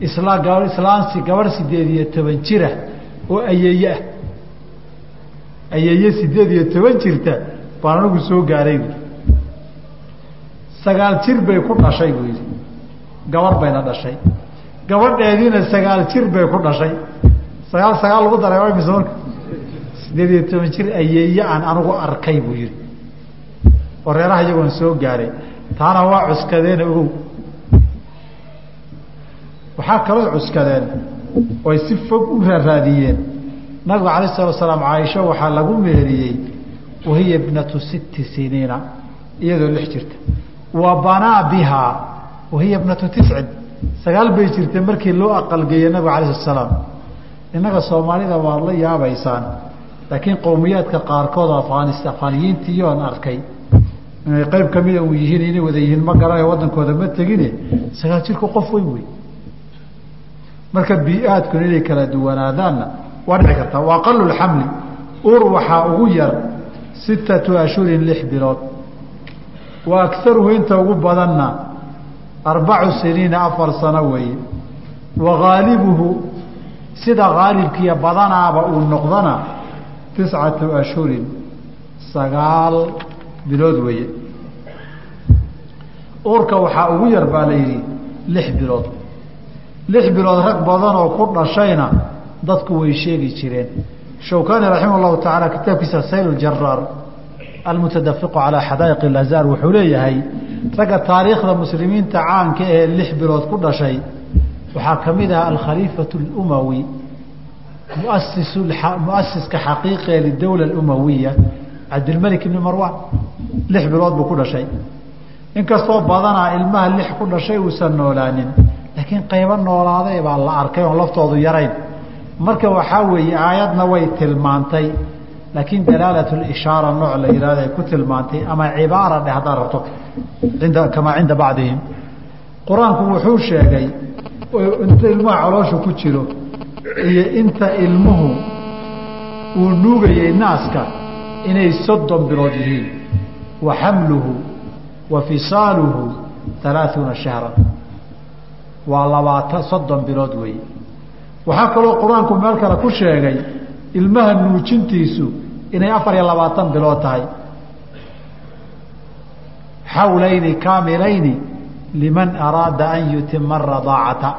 isla islaansi gabarh sideed iyo toban jira oo ayeeye ah. Ayeeye sideed iyo toban jirta baan anigu soo gaaray buui sagaal jir bay ku dhashay buu yidhi. Gabarh bayna dhashay. Gabadheediina sagaal jir bay ku dhashay. Sagaal sagaal lagu daray waa mise marka? Sideed iyo toban jir ayeeye aan anigu arkay buu yidhi. Oo reeraha iyagoon soo gaaray taana waa cuskadeena ogow. Waxaa kaloo cuskadeen oy si fog u raaraadiyeen. Nabigu alayh salatu salaam caaisho waxaa lagu meheriyey wahiya ibnatu sitti siniina iyadoo lix jirta. Wa banaa bihaa wahiya ibnatu tiscin sagaal bay jirtay markii loo aqalgeeyey nabiga alayh salatu salaam. Innaga soomaalida waad la yaabaysaan laakiin qowmiyaadka qaarkood afaaniyiintiiyoon arkay inay qayb kamida u yihiin inay wada yihiin ma garanayo waddankooda ma tegine. Sagaal jirku qof weyn wey. Marka bii-aadkuna inay kala duwanaadaanna waa dhici kartaa wa aqalu lxamli. Ur waxaa ugu yar sittatu ashhurin lix bilood. Wa akaruhu inta ugu badanna arbacu siniina afar sano weeye wa haalibuhu sida haalibkiiyo badanaaba uu noqdana tiscatu ashhurin sagaal bilood weeye. Uurka waxaa ugu yar baa la yidhi lix bilood. Lix bilood rag badan oo ku dhashayna dadku way sheegi jireen. Shawkani raximah llahu tacaala kitaabkiisa sayl jaraar almutadafiqu calaa xadaa'iq ilazaar wuxuu leeyahay ragga taariikhda muslimiinta caanka ee lix bilood ku dhashay waxaa ka mid ah alkhaliifatu اlumawi muasis muasiska xaqiiqee lidowla اlumawiya cabdilmelik ibni marwan lix bilood buu ku dhashay. Inkastoo badanaa ilmaha lix ku dhashay uusan noolaanin laakiin qaybo noolaaday baa la arkay oon laftoodu yarayn. Marka waxaa weeye aayadna way tilmaantay laakiin dalaalat lishaara nooc la yihahdo ay ku tilmaantay ama cibaara dheh haddaad rabto kamaa cinda bacdihim. Qur'aanku wuxuu sheegay inta ilmaha caloosha ku jiro iyo inta ilmuhu uu nuugayay naaska inay soddon bilood yihiin. Wa xamluhu wa fisaaluhu alaaثuuna shahran. Waa labaatan soddon bilood weeye. Waxaa kaloo qur'aanku meel kale ku sheegay ilmaha nuujintiisu inay afar iyo labaatan bilood tahay. Xawlayni kaamilayni liman araada an yutima aradaacata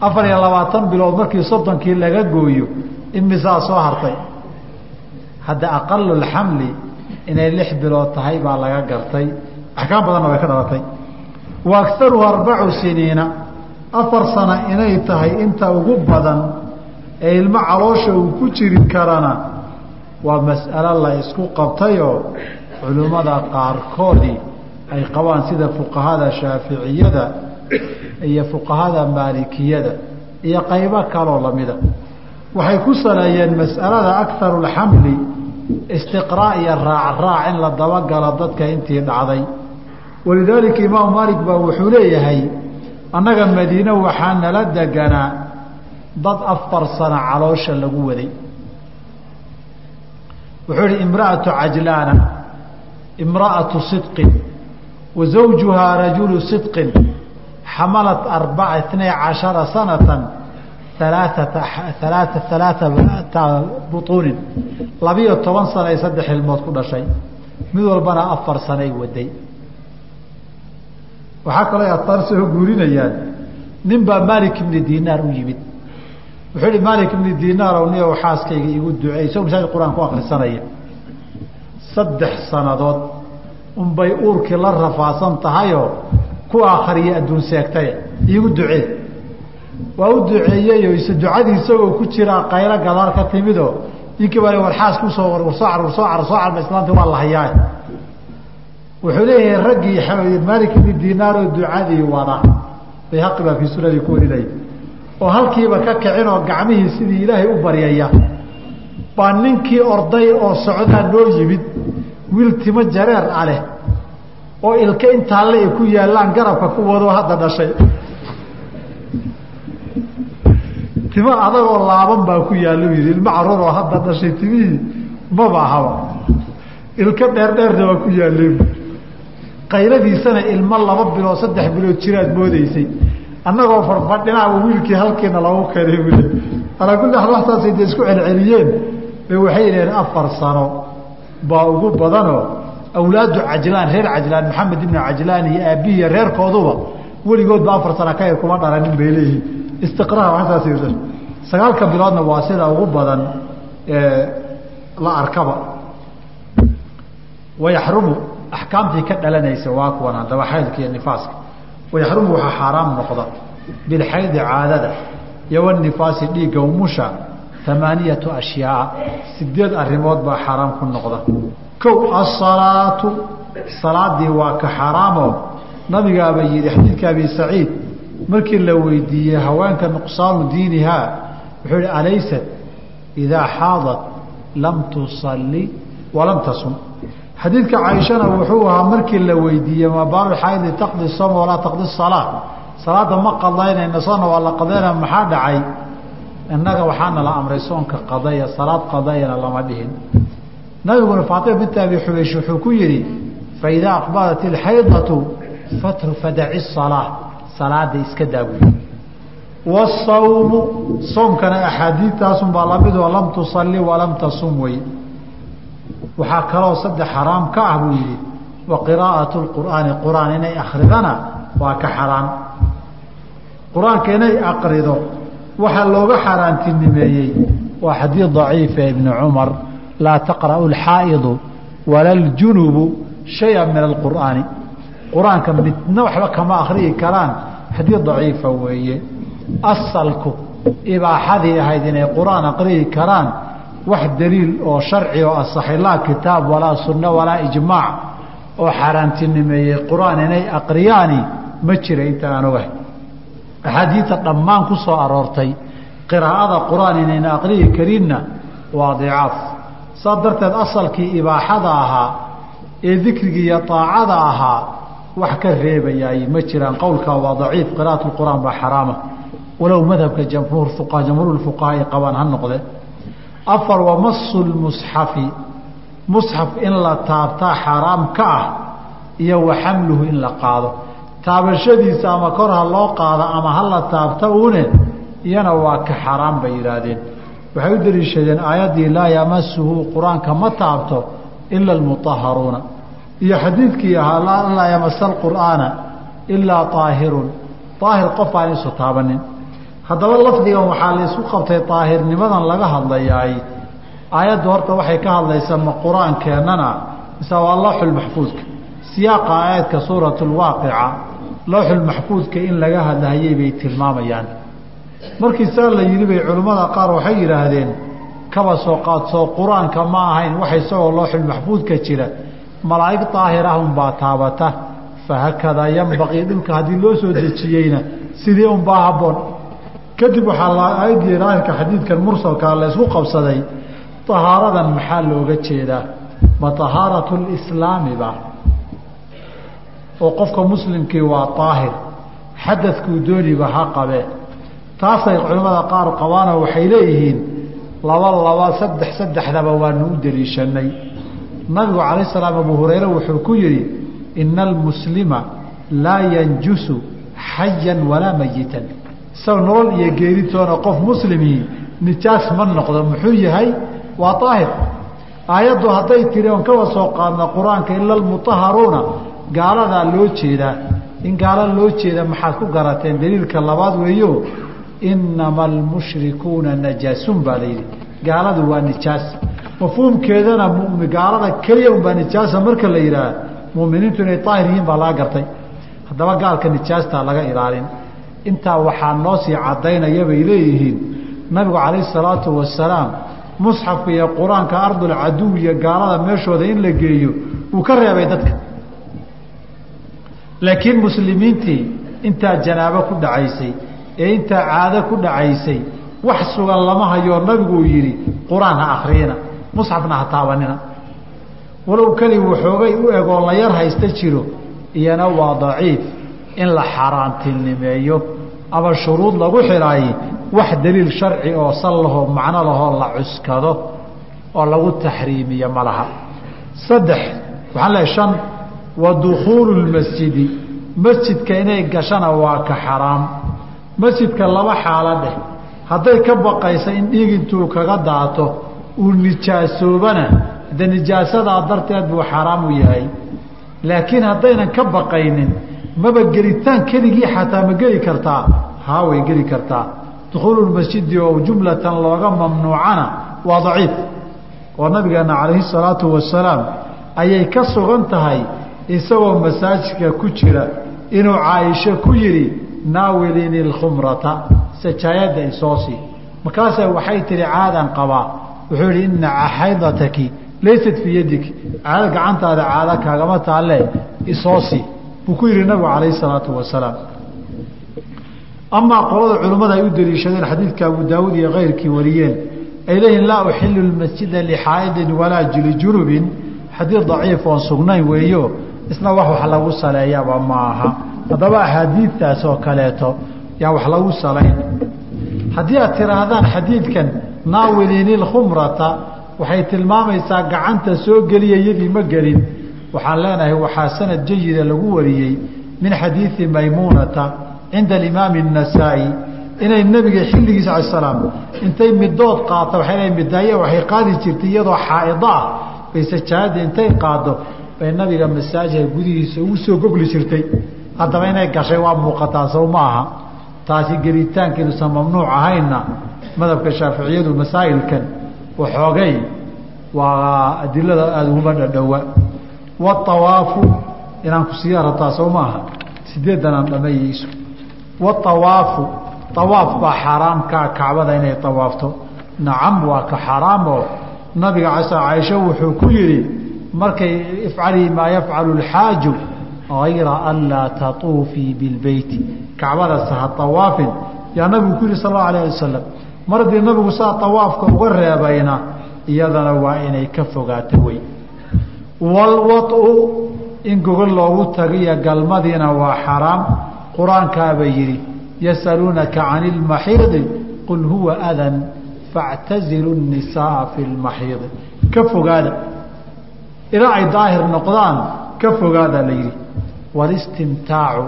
afar iyo labaatan bilood markii soddonkii laga gooyo imisaa soo hartay hadda aqalu lxamli inay lix bilood tahay baa laga gartay. Axkaam badanna way ka dhalatay. Wa akaruhu arbacu siniina afar sana inay tahay inta ugu badan ee ilmo caloosha uu ku jiri karana. Waa mas'alo la isku qabtayoo culimmada qaarkoodii ay qabaan sida fuqahada shaaficiyada iyo fuqahada maalikiyada iyo qaybo kaloo lamida waxay ku saleeyeen mas'alada akaru lxamli istiqraa iyo raacraac in la dabagalo dadka intii dhacday. Walidaalika imaamu maalik baa wuxuu leeyahay annaga madiine waxaa nala deganaa dad afar sano caloosha lagu waday. Wuxuu ihi imra'atu cajlaana imra'atu sidqin wa zawjuhaa rajulu sidqin xamalat arbaca itnay cashara sanatan alaaa butuunin labiyo toban sana ay saddex ilmood ku dhashay mid walbana afar sanay waday waxaa kaloo atar guurinayaan nin baa malik ibni dinaar u yimid wuxuu ihi malik ibni dinaar niyow xaaskayga igu duceey isagoo masaajid qur'aan ku saddex sannadood unbay uurkii la rafaasan tahayoo ku akhriya adduun seegtaye iigu ducee waa u duceeyeyo is ducadii isagoo ku jiraa qaylo gadaal ka timidoo ninkii baa war xaas ku soo war war soo car war soo car soo carma islaanta waa la hayaa. Wuxuu leeyahay raggii malik ibni ducadii wada. Bayhaqi baa fii sunadii ku warinaya oo halkiiba ka kicin oo gacmihii sidii ilaahay u baryaya baa ninkii orday oo socdaa noo yimid wiil timo jareer ah leh oo ilka intaalle ay ku yaallaan garabka ku wadoo hadda dhashay timo adagoo laaban baa ku yaallo yidhi ilmo carruur oo hadda dhashay timihii maba ahaba ilka dheerdheerna waa ku yaalleen qayladiisana ilmo laba bilood saddex bilood jiraad moodaysay annagoo farfadhinaaba wiilkii halkiina lagu keenay bule alaa kulli dee isku celceliyeen? Bay waxay dhaheen afar sano baa ugu badanoo awlaadu cajlaan reer cajlaan maxamed ibnu cajlaan iyo aabbihiiyo reerkooduba weligoodba afar sana ka kuma dhalanin bay leeyihiin istiqraa waxtaas sagaalka biloodna waa sida ugu badan la arkaba. Wayaxrumu axkaamtii ka dhalanaysa waa kuwan haddaba xaydka iyo nifaaska. Wayaxrumu waxaa xaaraam noqda bilxaydi caadada iyo wanifaasi dhiigga umusha amaaniyatu ashyaaa sideed arrimood baa xaaraam ku noqda. Kow asalaatu salaadii waa ka xaaraamoo nabigaaba yidhi xadiidka saciid markii la weydiiyey haweenka nuqsaanu diinihaa wuxuu yihi alaysat idaa xaadat lam tusalli walam tasum. Xadiidka caaishana wuxuu ahaa markii la weydiiyey maa baalu xaydi taqdi sooma walaa taqdi salaa salaada ma qadaynayna soonna waa la qadaynaya maxaa dhacay? Innaga waxaana la amray soonka qadaya salaad qadayana lama dhihin. Nabiguna faatima binta abi xubaysh wuxuu ku yidhi faidaa aqbalat ilxaydatu fadaci salaa salaada iska daabuy wasawmu soomkana axaadiidtaasunbaa la mid oo lam tusalli walam tasum wey. Waxaa kaloo saddex xaraam ka ah buu yidhi wa qiraa'atu lqur'aani qur'aan inay akridana waa ka xaraan. Qur'aanka inay aqrido waxaa looga xaaraantinimeeyey waa xadiid daciifa ibni cumar laa taqra'u alxaa'idu wala aljunubu shaya min alqur'aani qur'aanka midna waxba kama akriyi karaan. Xadiid daciifa weeye asalku ibaaxadii ahayd inay qur'aan aqriyi karaan wax daliil oo sharci oo asaxay laa kitaab walaa sunno walaa ijmaac oo xaaraantinimeeyey qur'aan inay aqriyaani ma jira inta aan ogahay. Axaadiidta dhammaan ku soo aroortay qiraa'ada qur'aan inayna aqriyi karinna waa dicaaf saas darteed asalkii ibaaxada ahaa ee dikrigii iyo aacada ahaa wax ka reebayaay ma jiraan qowlka waa daciif qira'at qur'aan baa xaraama. Walow madhabka jamhuur jamhuur fuqahaa ay qabaan ha noqde. Afar wamasu lmusxafi musxaf in la taabtaa xaaraam ka ah iyo wa xamluhu in la qaado. Taabashadiisa ama kor ha loo qaado ama ha la taabta une iyana waa ka xaaraan bay yidhaahdeen. Waxay u daliishadeen aayaddii laa yamasuhu qur'aanka ma taabto ila almutaharuuna iyo xadiidkii ahaa laa yamasa alqur'aana ilaa aahirun aahir qof aan isu taabanin. Haddaba lafdigan waxaa la isku qabtay daahirnimadan laga hadlayaay aayaddu horta waxay ka hadlaysaa ma qur'aankeennana mise waa looxulmaxfuudka siyaaqa aayadka suurat lwaaqica looxulmaxfuudka in laga hadlahayay bay tilmaamayaan. Markii saa la yidhi bay culimmada qaar waxay yidhaahdeen kaba soo qaadsoo qur'aanka ma ahayn wax isagoo looxulmaxfuudka jira malaa'ig daahir ah unbaa taabata. Fahakadaa yambaqii dhulka haddii loo soo dejiyeyna sidii unbaa habboon? Kadib waxaa aayadii daahirka xadiidkan mursalkaa la ysku qabsaday tahaaradan maxaa looga jeedaa? Ma tahaaratu lislaamiba oo qofka muslimkii waa daahir xadadkuu dooniba ha qabe. Taasay culimmada qaar qabaanoo waxay leeyihiin laba laba saddex saddexdaba waanu u deliishanay nabigu calayh salaam abu hurayre wuxuu ku yidhi ina almuslima laa yanjusu xayan walaa mayitan isaga nolol iyo geeritoona qof muslimii nijaas ma noqdo. Muxuu yahay? Waa daahir. Aayaddu hadday tiri oon kaba soo qaadna qur'aanka ila almutaharuuna gaaladaa loo jeedaa. In gaala loo jeeda maxaad ku garateen daliilka labaad weeyo inama almushrikuuna najaasun baa la yidhi. Gaaladu waa nijaas mafhuumkeedana gaalada keliya unbaa nijaasa marka la yidhaah muminiintu inay daahir yihiin baa laga gartay. Haddaba gaalka nijaastaa laga ilaalin. Intaa waxaa noo sii caddaynaya bay leeyihiin. Nabigu calayhi salaatu wasalaam musxafka iyo qur'aanka ardul gaalada meeshooda in la geeyo uu ka reebay dadka. Laakiin muslimiintii intaa janaabo ku dhacaysay ee intaa caado ku dhacaysay wax sugan lama hayoo nabigu yidhi qur'aan ha akriyina musxafna ha taabanina walow keli waxoogay u egoo la yar haysta jiro iyana waa daciif in la xaaraantinimeeyo ama shuruud lagu xidhaaye wax daliil sharci oo sal lahoo macno lahoo la cuskado oo lagu taxriimiyo ma laha. Saddex waxaan leehay shan wa dukhuulu lmasjidi masjidka inay gashana waa ka xaraam. Masjidka laba xaalo dheh hadday ka baqaysa in dhiig intuu kaga daato uu nijaasoobana de nijaasadaa darteed buu xaraam u yahay. Laakiin haddaynan ka baqaynin maba gelitaan keligii xataa ma geli kartaa? Haa way geli kartaa. Dukhuululmasjidi oo jumlatan looga mamnuucana waa daciif. Oo nabigeena calayhi salaatu wasalaam ayay ka sugan tahay isagoo masaajidka ku jira inuu caaisho ku yidhi naawilini lkhumrata sajaayadda isoosi markaase waxay tihi caadan qabaa wuxuu yihi ina xaydataki laysat fii yadik. Caada gacantaada caada kaagama taalle isoosi. Buu ku yidhi nabigu calayhi salaatu wasalaam. Amaa qolada culimmada ay u daliishadeen xadiidka abu daawuud iyo kayrkii wariyeen ay leeyihiin laa uxilu lmasjida lixaa'idin walaa lijunubin xadiid daciif oon sugnayn weeyo. Isna wax wax lagu saleeyaba ma aha. Haddaba axaadiidtaas oo kaleeto yaa wax lagu salayn. Haddii aad tidhaahdaan xadiidkan naawiliin ilkhumrata waxay tilmaamaysaa gacanta soo geliya yadii ma gelin. Waxaan leenahay waxaa sanad jayida lagu wariyey min xadiidi maymuunata cinda alimaami الnasaa'i inay nebiga xilligiisa ala salaam intay midood qaata waay leeay midaaye waxay qaadi jirtay iyadoo xaa'ido ah. Bay sajaadada intay qaado bay nabiga masaajka gudihiisa ugu soo gogli jirtay. Haddaba inay gashay waa muuqataa sow ma aha taasi gelitaankiinuusan mamnuuc ahaynna madhabka shaaficiyadu masaa'ilkan waxoogay waa adilada aada uguma dhadhowa waawaafu inaan ku siiya rabtaa sow maaha sideedan aan dhameeyeyso waawaafu awaaf baa xaaraamkaa kacbada inay awaafto nacam waa ka xaraam oo nabiga caaisho wuxuu ku yidhi markay ifcalii maa yafcalu lxaaju ayra an laa tatuufii bilbeyti kacbadase ha awaafin yaa nabigu ku yihi sal allau alah wasalam mar haddii nabigu saa awaafka uga reebayna iyadana waa inay ka fogaato wey. Walwau in gogol loogu tagiyo galmadiina waa xaraam. Qur'aankaaba yidhi yasaluunaka can ilmaxiidi qul huwa adan factazilu nisaaa fi lmaxiidi ka fogaada. Ilaa ay daahir noqdaan ka fogaada la yidhi walistimtaacu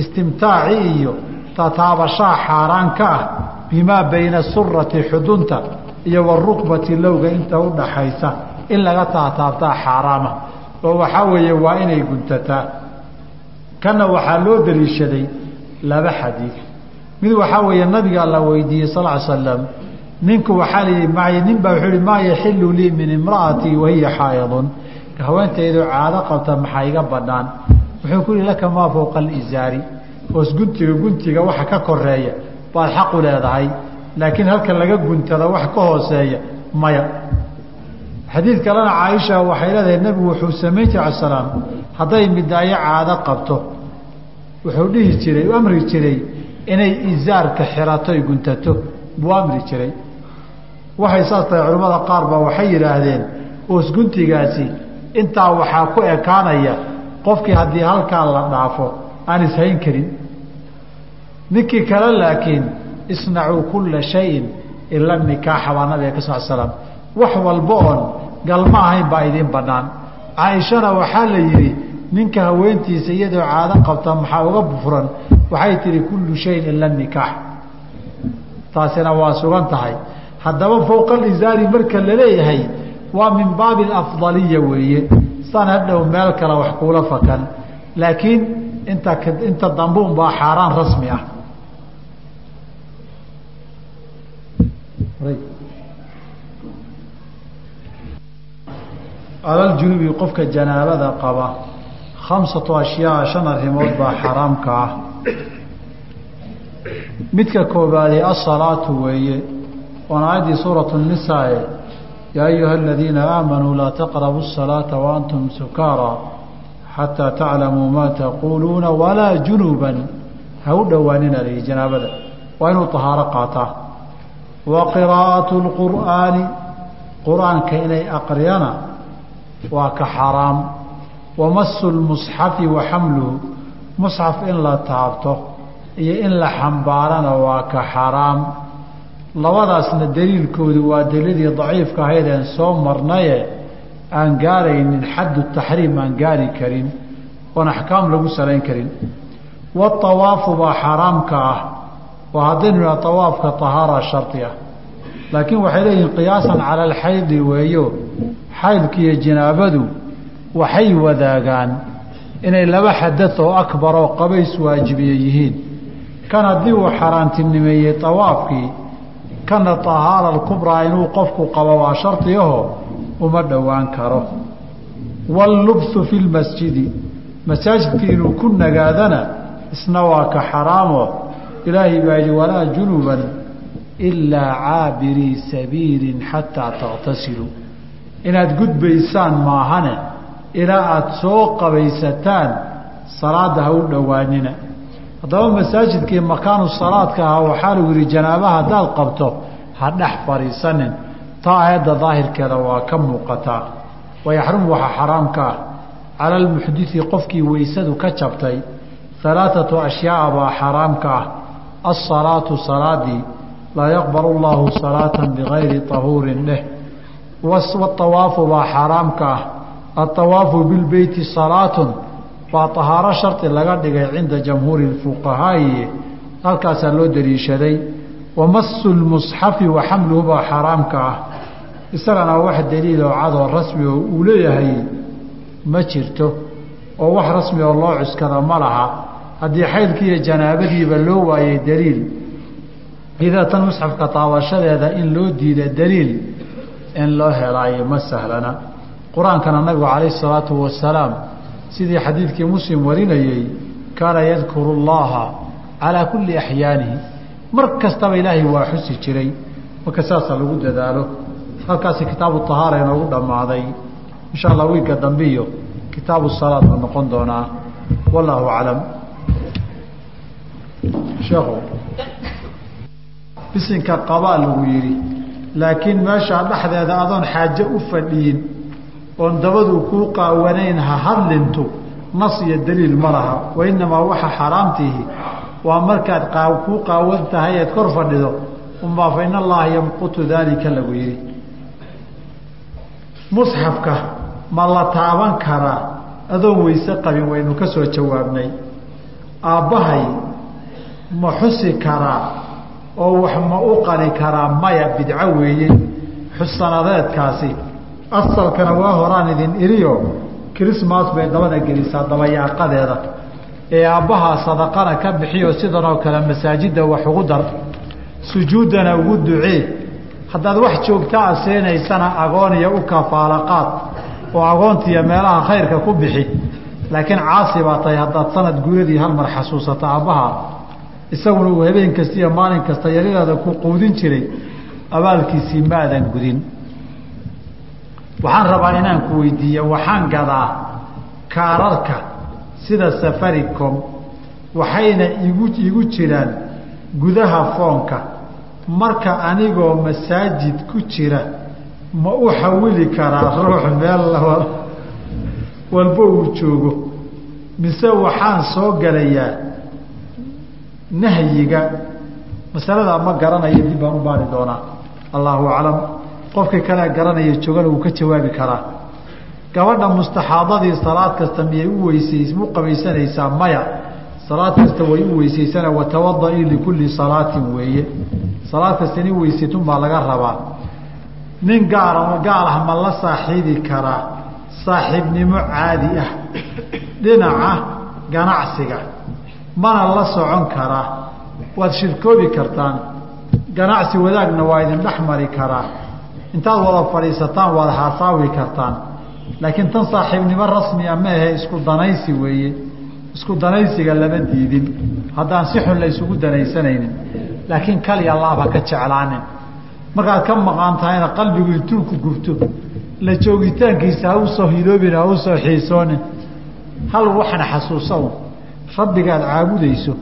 istimtaaci iyo tataabashaa xaaraan ka ah bimaa bayna surati xudunta iyo warukbati lowga inta udhaxaysa in laga taataabtaa xaaraama. Oo waxaa weeye waa inay guntataa kana waxaa loo daliishaday laba xadiid mid waxaa weeye nabigaa la weydiiyey sal l slam ninku waxaa layihi may nin baa wuxuu ihi maa yaxilu lii min imra'atii wahiya xaayidun haweentaydu caado qabta maxaa iga banaan wuxuu ku yihi laka maa fowqa alizaari. Hoos guntiga guntiga waxa ka koreeya baad xaqu leedahay. Laakiin halka laga guntada wax ka hooseeya maya. Xadiid kalena caaisha waxay leedahay nebigu wuxuu samayn jiray ala salaam hadday midaayo caado qabto. Wuxuu dhihi jiray amri jiray inay izaarka xirato y guntato. Buu amri jiray. Waxay saas tahay culimmada qaar baa waxay yidhaahdeen hoos guntigaasi intaa waxaa ku ekaanaya qofkii haddii halkaa la dhaafo aan ishayn karin ninkii kale laakiin isnacuu kulla shayin ila nikaaxa baa nabiga ka sal slam wax walba oon galma ahayn baa idiin banaan caaishana waxaa la yidhi ninka haweentiisa iyadoo caado qabta maxaa uga furan waxay tihi kullu shayin ila nikaax. Taasina waa sugan tahay. Haddaba fowqa alizaari marka la leeyahay waa min baabi alafdaliya weeye saan hadhow meel kale wax kuula fakan laakiin inta inta dambe unbaa xaaraan rasmi ah. Alaljunubi qofka janaabada qaba khamsatu ashyaa shan arrimood baa xaraamka ah. Midka koobaadi asalaatu weeye waana aayaddii suuratu nisaae yaa ayuha aladiina aamanuu laa taqrabu الsalaata waantum sukaara xataa taclamuu maa taquuluuna walaa junuban ha u dhowaanina lihi janaabada waa inuu tahaaro qaataa wa qiraa'atu lqur'aani qur'aanka inay aqriyana waa ka xaraam wamasu lmusxafi wa xamluhu musxaf in la taabto iyo in la xambaarana waa ka xaraam labadaasna daliilkoodu waa daliiladii daciifka ahaydeen soo marnaye aan gaaraynin xaddu taxriim aan gaari karin oon axkaam lagu salayn karin. Waawaafu baa xaraamka ah oo haddaynu idha awaafka tahaara shardi ah. Laakiin waxay leeyihiin qiyaasan cala alxaydi weeyo xaydka iyo jinaabadu waxay wadaagaan inay laba xadad oo akbar oo qabays waajibiye yihiin. Kan haddii uu xaaraantinimeeyey awaafkii kana tahaara alkubraa inuu qofku qabo waa shardiaho uma dhowaan karo. Wallubsu fi lmasjidi masaajidka inuu ku nagaadana isna waa ka xaraamo. Ilaahay baa yidhi walaa junuban ilaa caabirii sabiilin xataa taqtasiluu inaad gudbaysaan maahane ilaa aada soo qabaysataan salaadda ha u dhowaanina haddaba masaajidkii makaanu salaadka ahaa waxaa lagu yihi janaaba haddaad qabto ha dhex fadhiisanin. Taa aayadda daahirkeeda waa ka muuqataa. Wayaxrumu waxaa xaraamka ah. Cala almuxdii qofkii weysadu ka jabtay alaaatu ashyaaa baa xaraamka ah. Asalaatu salaadii laa yaqbalu llaahu salaatan bigayri tahuurin dheh. Waawaafu baa xaaraamka ah. Aawaafu bilbeyti salaatun baa tahaaro shardi laga dhigay cinda jamhuuri fuqahaa'i halkaasaa loo daliishaday wamasu lmusxafi wa xamluhu baa xaaraamka ah. Isagana wax daliiloo cadoo rasmi oo uu leeyahay ma jirto. Oo wax rasmi oo loo cuskada ma laha. Haddii xaydkii iyo janaabadiiba loo waayey daliil idaa tan musxafka taabashadeeda in loo diida daliil in loo helaayo ma sahlana. Qur'aankana nabigu calayhi salaatu wasalaam sidii xadiidkii muslim warinayey kaana yadkuru llaha calaa kulli axyaanihi. Mar kastaba ilaahay waa xusi jiray. Marka saasa lagu dadaalo. Halkaasi kitaabu tahaara inoogu dhammaaday. Insha allah wiigga dambe iyo kitaabu salaad buu noqon doonaa. Wallaahu aclam. Sheekhu. Bisinka qabaa lagu yidhi laakiin meeshaa dhexdeeda adoon xaaje u fadhiyin oon dabadu kuu qaawanayn ha hadlintu nas iyo daliil ma laha. Wa inamaa waxa xaaraamtiihi waa markaad kuu qaawan tahay eed kor fadhido unbaa fa in allaha yamqutu daalika lagu yidhi. Musxafka ma la taaban karaa adoon weyse qabin waynu ka soo jawaabnay. Aabbahay ma xusi karaa oo wax ma u qali karaa maya bidco weeye xusanadeedkaasi asalkana waa horaan idin iriyo chrismas bay dabada gelisaa dabayaaqadeeda. Ee aabbahaa sadaqana ka bixiyo sidanoo kale masaajidda wax ugu dar sujuuddana ugu ducee haddaad wax joogtaa seenaysana agoon iyo u kafaalaqaad oo agoontiiyo meelaha khayrka ku bixi. Laakiin caasi baa tahay haddaad sanad guuradii hal mar xasuusato aabbaha isaguna uu habeen kasta iyo maalin kasta yaridaada ku quudin jiray abaalkiisii maadan gudin waxaan rabaa inaan ku weydiiye waxaan gadaa kaararka sida safaricom waxayna igu igu jiraan gudaha foonka. Marka anigoo masaajid ku jira ma u xawili karaa ruux meel walba uu joogo. Mise waxaan soo galayaa nahyiga. Masaladaa ma garanayo dib baan u baari doonaa. Allahu aclam qofkii kale garanaya joogana wuu ka jawaabi karaa. Gabadha mustaxaadadii salaad kasta miyay u weysays u qabaysanaysaa maya salaad kasta way u weysaysana watawadaii likulli salaatin weeye. Salaad kasta in weysatun baa laga rabaa. Nin gaara gaal ah ma la saaxiibi karaa saaxiibnimo caadi ah dhinaca ganacsiga mana la socon karaa. Waad shirkoobi kartaan ganacsi wadaagna waa idin dhex mari karaa intaad wada fadhiisataan waad haasaawi kartaan. Laakiin tan saaxiibnimo rasmia ma ahe isku danaysi weeye. Isku danaysiga lama diidin. Haddaan si xun la isugu danaysanaynin. Laakiin kaliya laaba ka jeclaanin. Markaad ka maqaan tahayna qalbigu intuu ku gubto. La joogitaankiisa ha u soo hiloobin ha u soo xiisoonin. Hal waxna xasuusa un rabbigaad caabudayso.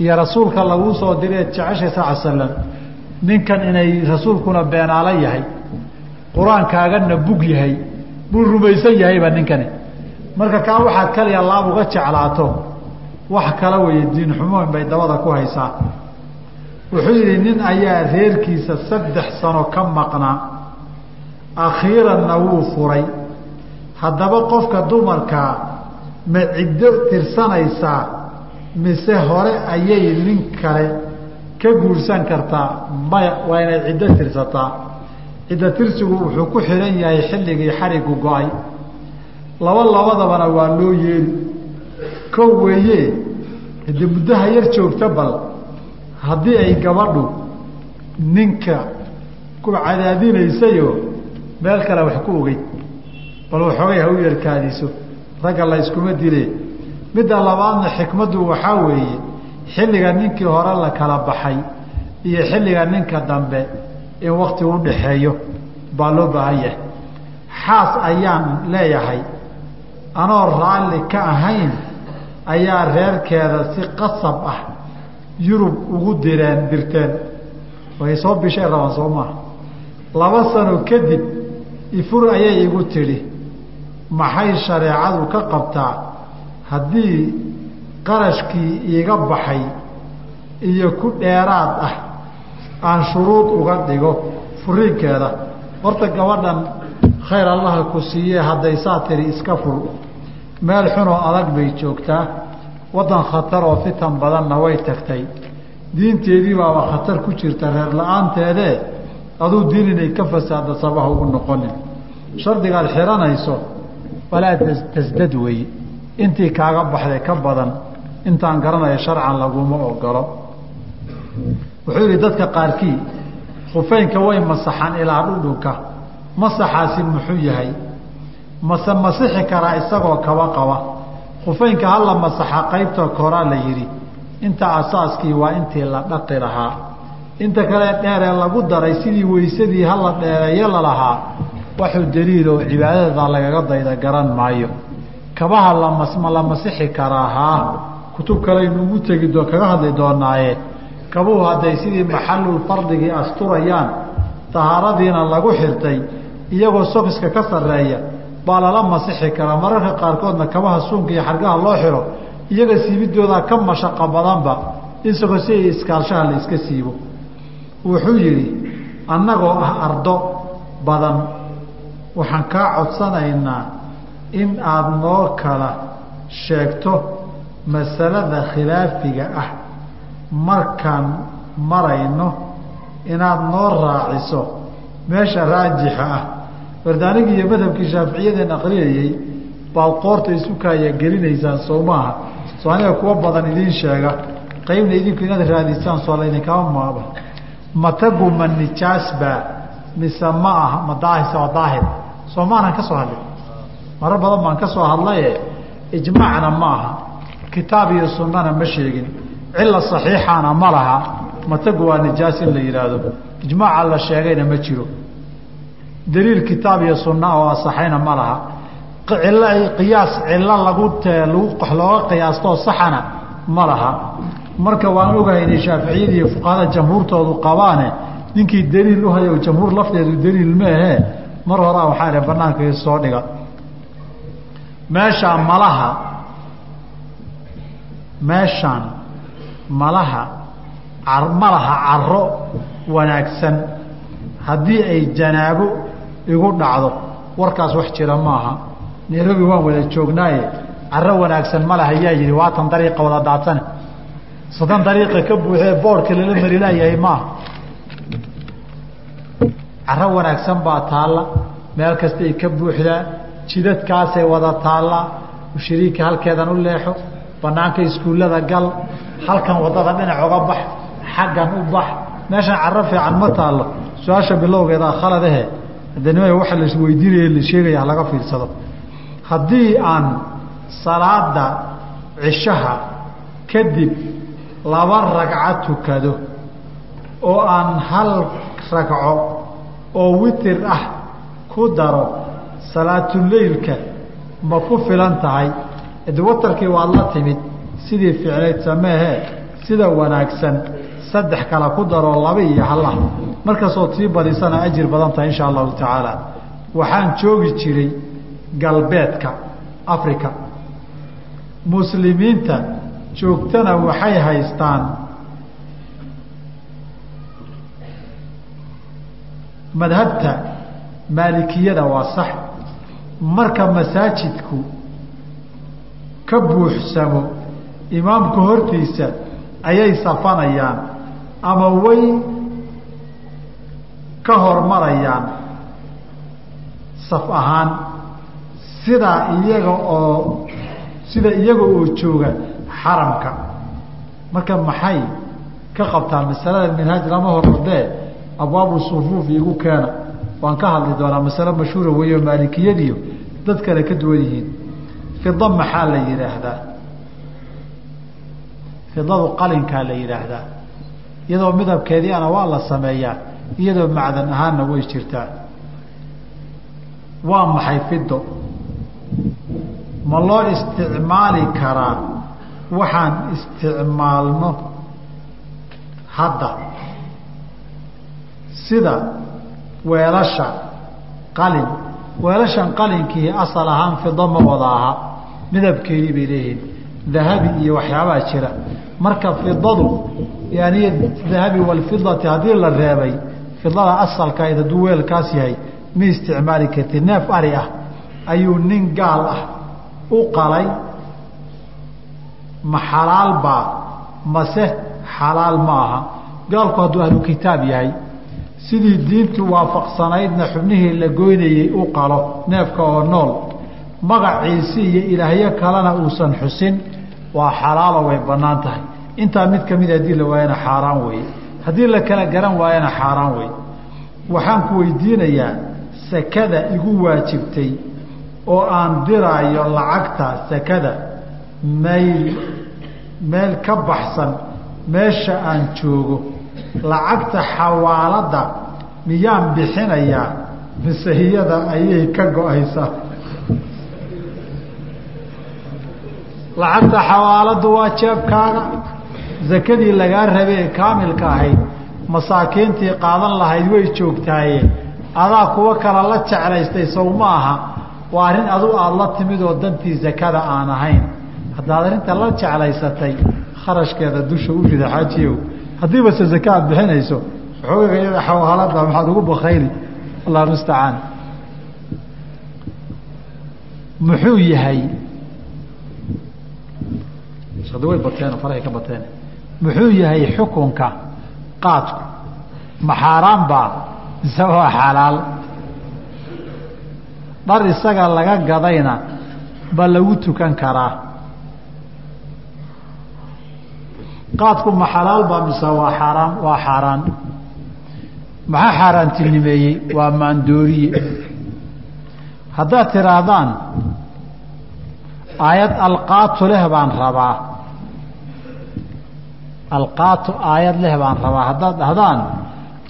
Iyo rasuulka laguu soo diray eed jeceshay sal slam ninkan inay rasuulkuna beenaalo yahay qur'aankaagana bug yahay buu rumaysan yahayba ninkani. Marka kaa waxaad kaliya laab uga jeclaato wax kala weeye diin xumoon bay dabada ku haysaa. Wuxuu yidhi nin ayaa reerkiisa saddex sano ka maqnaa akhiiranna wuu furay. Haddaba qofka dumarkaa ma ciddo tirsanaysaa mise hore ayay nin kale ka guursan kartaa maya waa inay ciddo tirsataa. Ciddo tirsigu wuxuu ku xidhan yahay xilligii xarigu go'ay. Laba labadabana waa loo yeeli kow weeye hade muddaha yar joogta bal haddii ay gabadhu ninka ku cadaadinaysayo meel kale wax ku ogeyd bal waxoogay ha u yarkaadiso ragga la yskuma dile. Midda labaadna xikmaddu waxaa weeye xilliga ninkii hore la kala baxay iyo xilliga ninka dambe in wakti u dhaxeeyo baa loo baahan yahay. Xaas ayaan leeyahay anoo raalli ka ahayn ayaa reerkeeda si qasab ah yurub ugu direen dirteen. Way soo bishay rabaan soo laba sano kadib ifur ayay igu tidhi maxay shareecadu ka qabtaa? Haddii qarashkii iiga baxay iyo ku dheeraad ah aan shuruud uga dhigo furiinkeeda horta gabadhan khayr allaha ku siiyee hadday saa tiri iska fur. Meel xunoo adag bay joogtaa. Waddan khatar oo fitan badanna way tagtay. Diinteedii baaba khatar ku jirta reer la'aanteedee aduu diin inay ka fasaada sabaha ugu noqonin. Shardigaad xiranayso walaa tasdad weeye. Intii kaaga baxday ka badan intaan garanayo sharcan laguma ogolo wuxuu yidhi dadka qaarkii khufeynka way masaxaan ilaa dhudhunka. Masaxaasi muxuu yahay? Mase masixi karaa isagoo kaba qaba. Khufeynka hala masaxa qaybta koraa la yidhi inta asaaskii waa intii la dhaqi lahaa. Inta kale dheeree lagu daray sidii weysadii hala dheereeyo lalahaa waxuu daliiloo cibaadada lagaga dayda garan maayo. Kabaha lama la masixi karaa haa kutub kaleaynu ugu tegi kaga hadli doonaaye. Kabuhu hadday sidii maxalul fardigii asturayaan tahaaradiina lagu xirtay iyagoo sokiska ka sarreeya baa lala masixi karaa. Mararka qaarkoodna kabaha suunka iyo xargaha loo xiro iyaga siibidoodaa ka mashaqo badanba isagoo si iskaalshaha la iska siibo. Wuxuu yidhi annagoo ah ardo badan waxaan kaa codsanaynaa in aada noo kala sheegto masalada khilaafiga ah markaan marayno inaad noo raaciso meesha raajixa ah. Wardaanigii iyo madhabkii shaaficiyadeen aqriyayey baad qoorta isu kaaya gelinaysaan soo maaha soo aniga kuwa badan idiin sheega qaybna idinku inaad raadisaan soo laydinkama maaba. Matagu ma nijaasbaa mise ma aha ma daahisa daahir. Soo maanan ka soo hadlin marar badan baan ka soo hadlaye. Ijmaacna ma aha kitaab iyo sunnana ma sheegin. Cila saxiixana ma laha. Matagu waa nijaas in la yidhaahdo ijmaaca la sheegayna ma jiro. Daliil kitaab iyo sunna oo asaxayna ma laha. Cilo qiyaas cilo lagu looga qiyaastoo saxana ma laha. Marka waan ogahay inay shaaficiyada fuqahada jamhuurtoodu qabaane ninkii daliil u hayo jamhuur lafteedu daliil maahe mar horaa waxaa ihi banaanka soo dhiga. Meeshaa malaha meeshaan malaha malaha caro wanaagsan. Haddii ay janaabo igu dhacdo warkaas wax jira maaha. Nairobi waan wada joognaaye caro wanaagsan malaha yaa yidhi waatan dariiqa wada daadsane. Sodan dariiqa ka buuxee boorhka lala mari laayahay maaha. Caro wanaagsan baa taalla meel kastay ka buuxdaa jidadkaasay wada taallaa ushariika halkeedan u leexo banaanka iskuullada gal halkan waddada dhinac oga bax xaggan u bax meeshan caro fiican ma taallo. Su'aasha bilowgeeda khaladahe adanima waxa la isweydiinaya la sheegaya halaga fiirsado. Haddii aan salaada cishaha kadib laba ragco tukado oo aan hal ragco oo witir ah ku daro salaatuleylka ma ku filan tahay de watarkii waad la timid. Sidii ficnayd sameehe sida wanaagsan saddex kale ku daroo laba iyo halah markaasoo tii badisana ajir badan tahay insha allahu tacaala. Waxaan joogi jiray galbeedka africa muslimiinta joogtana waxay haystaan madhabta maalikiyada waa sax. Marka masaajidku ka buuxsamo imaamka hortiisa ayay safanayaan ama way ka hormarayaan saf ahaan. Sidaa iyaga oo sida iyaga oo jooga xaramka. Marka maxay ka qabtaa masalada minhaaj lama horordee abwaabu sufuuf iigu keena. Waan ka hadli doonaa masale mashhuura weeyo maalikiyadiyo dad kale ka duwan yihiin fida maxaa la yidhaahdaa? Fidadu qalinkaa la yidhaahdaa. Iyadoo midabkeediiana waa la sameeyaa iyadoo macdan ahaanna way jirtaa. Waa maxay fido ma loo isticmaali karaa waxaan isticmaalno hadda. Sida weelasha qalin weelashan qalinkii asal ahaan fido ma wada aha. Midabkeedii bay leeyihiin. Dahabi iyo waxyaabaa jira. Marka fidadu yani dahabi walfidati haddii la reebay fidada asalkaed hadduu weelkaas yahay ma isticmaali kartid. Neef ari ah ayuu nin gaal ah u qalay. Ma xalaal baa mase xalaal ma aha. Gaalku hadduu ahlu kitaab yahay sidii diintu waafaqsanaydna xubnihii la goynayey u qalo neefka oo nool. Magaciisi iyo ilaahyo kalena uusan xusin waa xalaalo way bannaan tahay. Intaa mid ka mid haddii la waayana xaaraan weeye. Haddii la kala garan waayana xaaraan wey waxaan ku weydiinayaa sakada igu waajibtay oo aan diraayo lacagta sakada mayl meel ka baxsan meesha aan joogo lacagta xawaaladda miyaan bixinayaa mise iyada ayay ka go'aysaa lacagta xawaaladdu waa jeebkaaga. Sakadii lagaa rabay ee kaamilka ahayd masaakiintii qaadan lahayd way joogtaaye adaa kuwa kala la jeclaystay sow ma aha waa arrin adu aada la timid oo dantii sakada aan ahayn. Haddaad arrinta la jeclaysatay kharashkeeda dusha u rida xaajiyow haddiiba se saka aad bixinayso xoogaga iyada xawaalada maxaad ugu bakayli. Allah mustacaan muxuu yahay? Way bateen farahay ka bateen. Muxuu yahay xukunka qaadku? Ma xaaraan baa mise waa xalaal. Dhar isaga laga gadayna ba lagu tukan karaa qaadku ma xalaal baa mise waa xaaraan waa xaaraan. Maxaa xaaraantinimeeyey waa maandooriye. Haddaad tidhaahdaan aayad alqaatu leh baan rabaa. Alqaatu aayad leh baan rabaa. Haddaad dhahdaan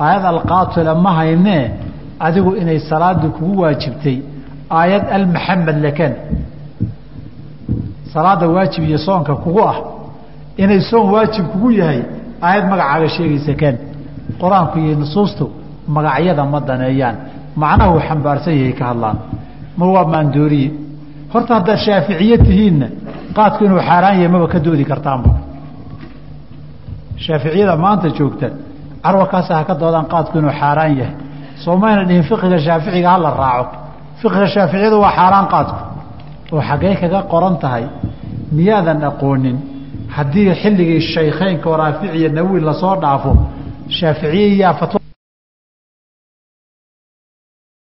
aayad alqaatu le ma haynee adigu inay salaadii kugu waajibtay. Aayad almaxamed leken. Salaada waajib iyo soonka kugu ah inay soon waajib kugu yahay aayad magacaaga sheegaysa ken qur'aanku iyo nusuustu magacyada ma daneeyaan. Macnaha uu xambaarsan yahay ka hadlaan. Ma waa maandooriye horta haddaad shaaficiye tihiinna qaadku inuu xaaraan yahay maba ka doodi kartaanba. Shaaficiyada maanta joogta carwakaasa ha ka doodaan qaadku inuu xaaraan yahay. Soo mayna dhihin fiqiga shaaficiga hala raaco. Fiqiga shaaficiyadu waa xaaraan qaadku. Oo xaggey kaga qoran tahay miyaadan aqoonin haddii xilligii shaykheynka oo raafic iyo nawi la soo dhaafo shaaficiye yaa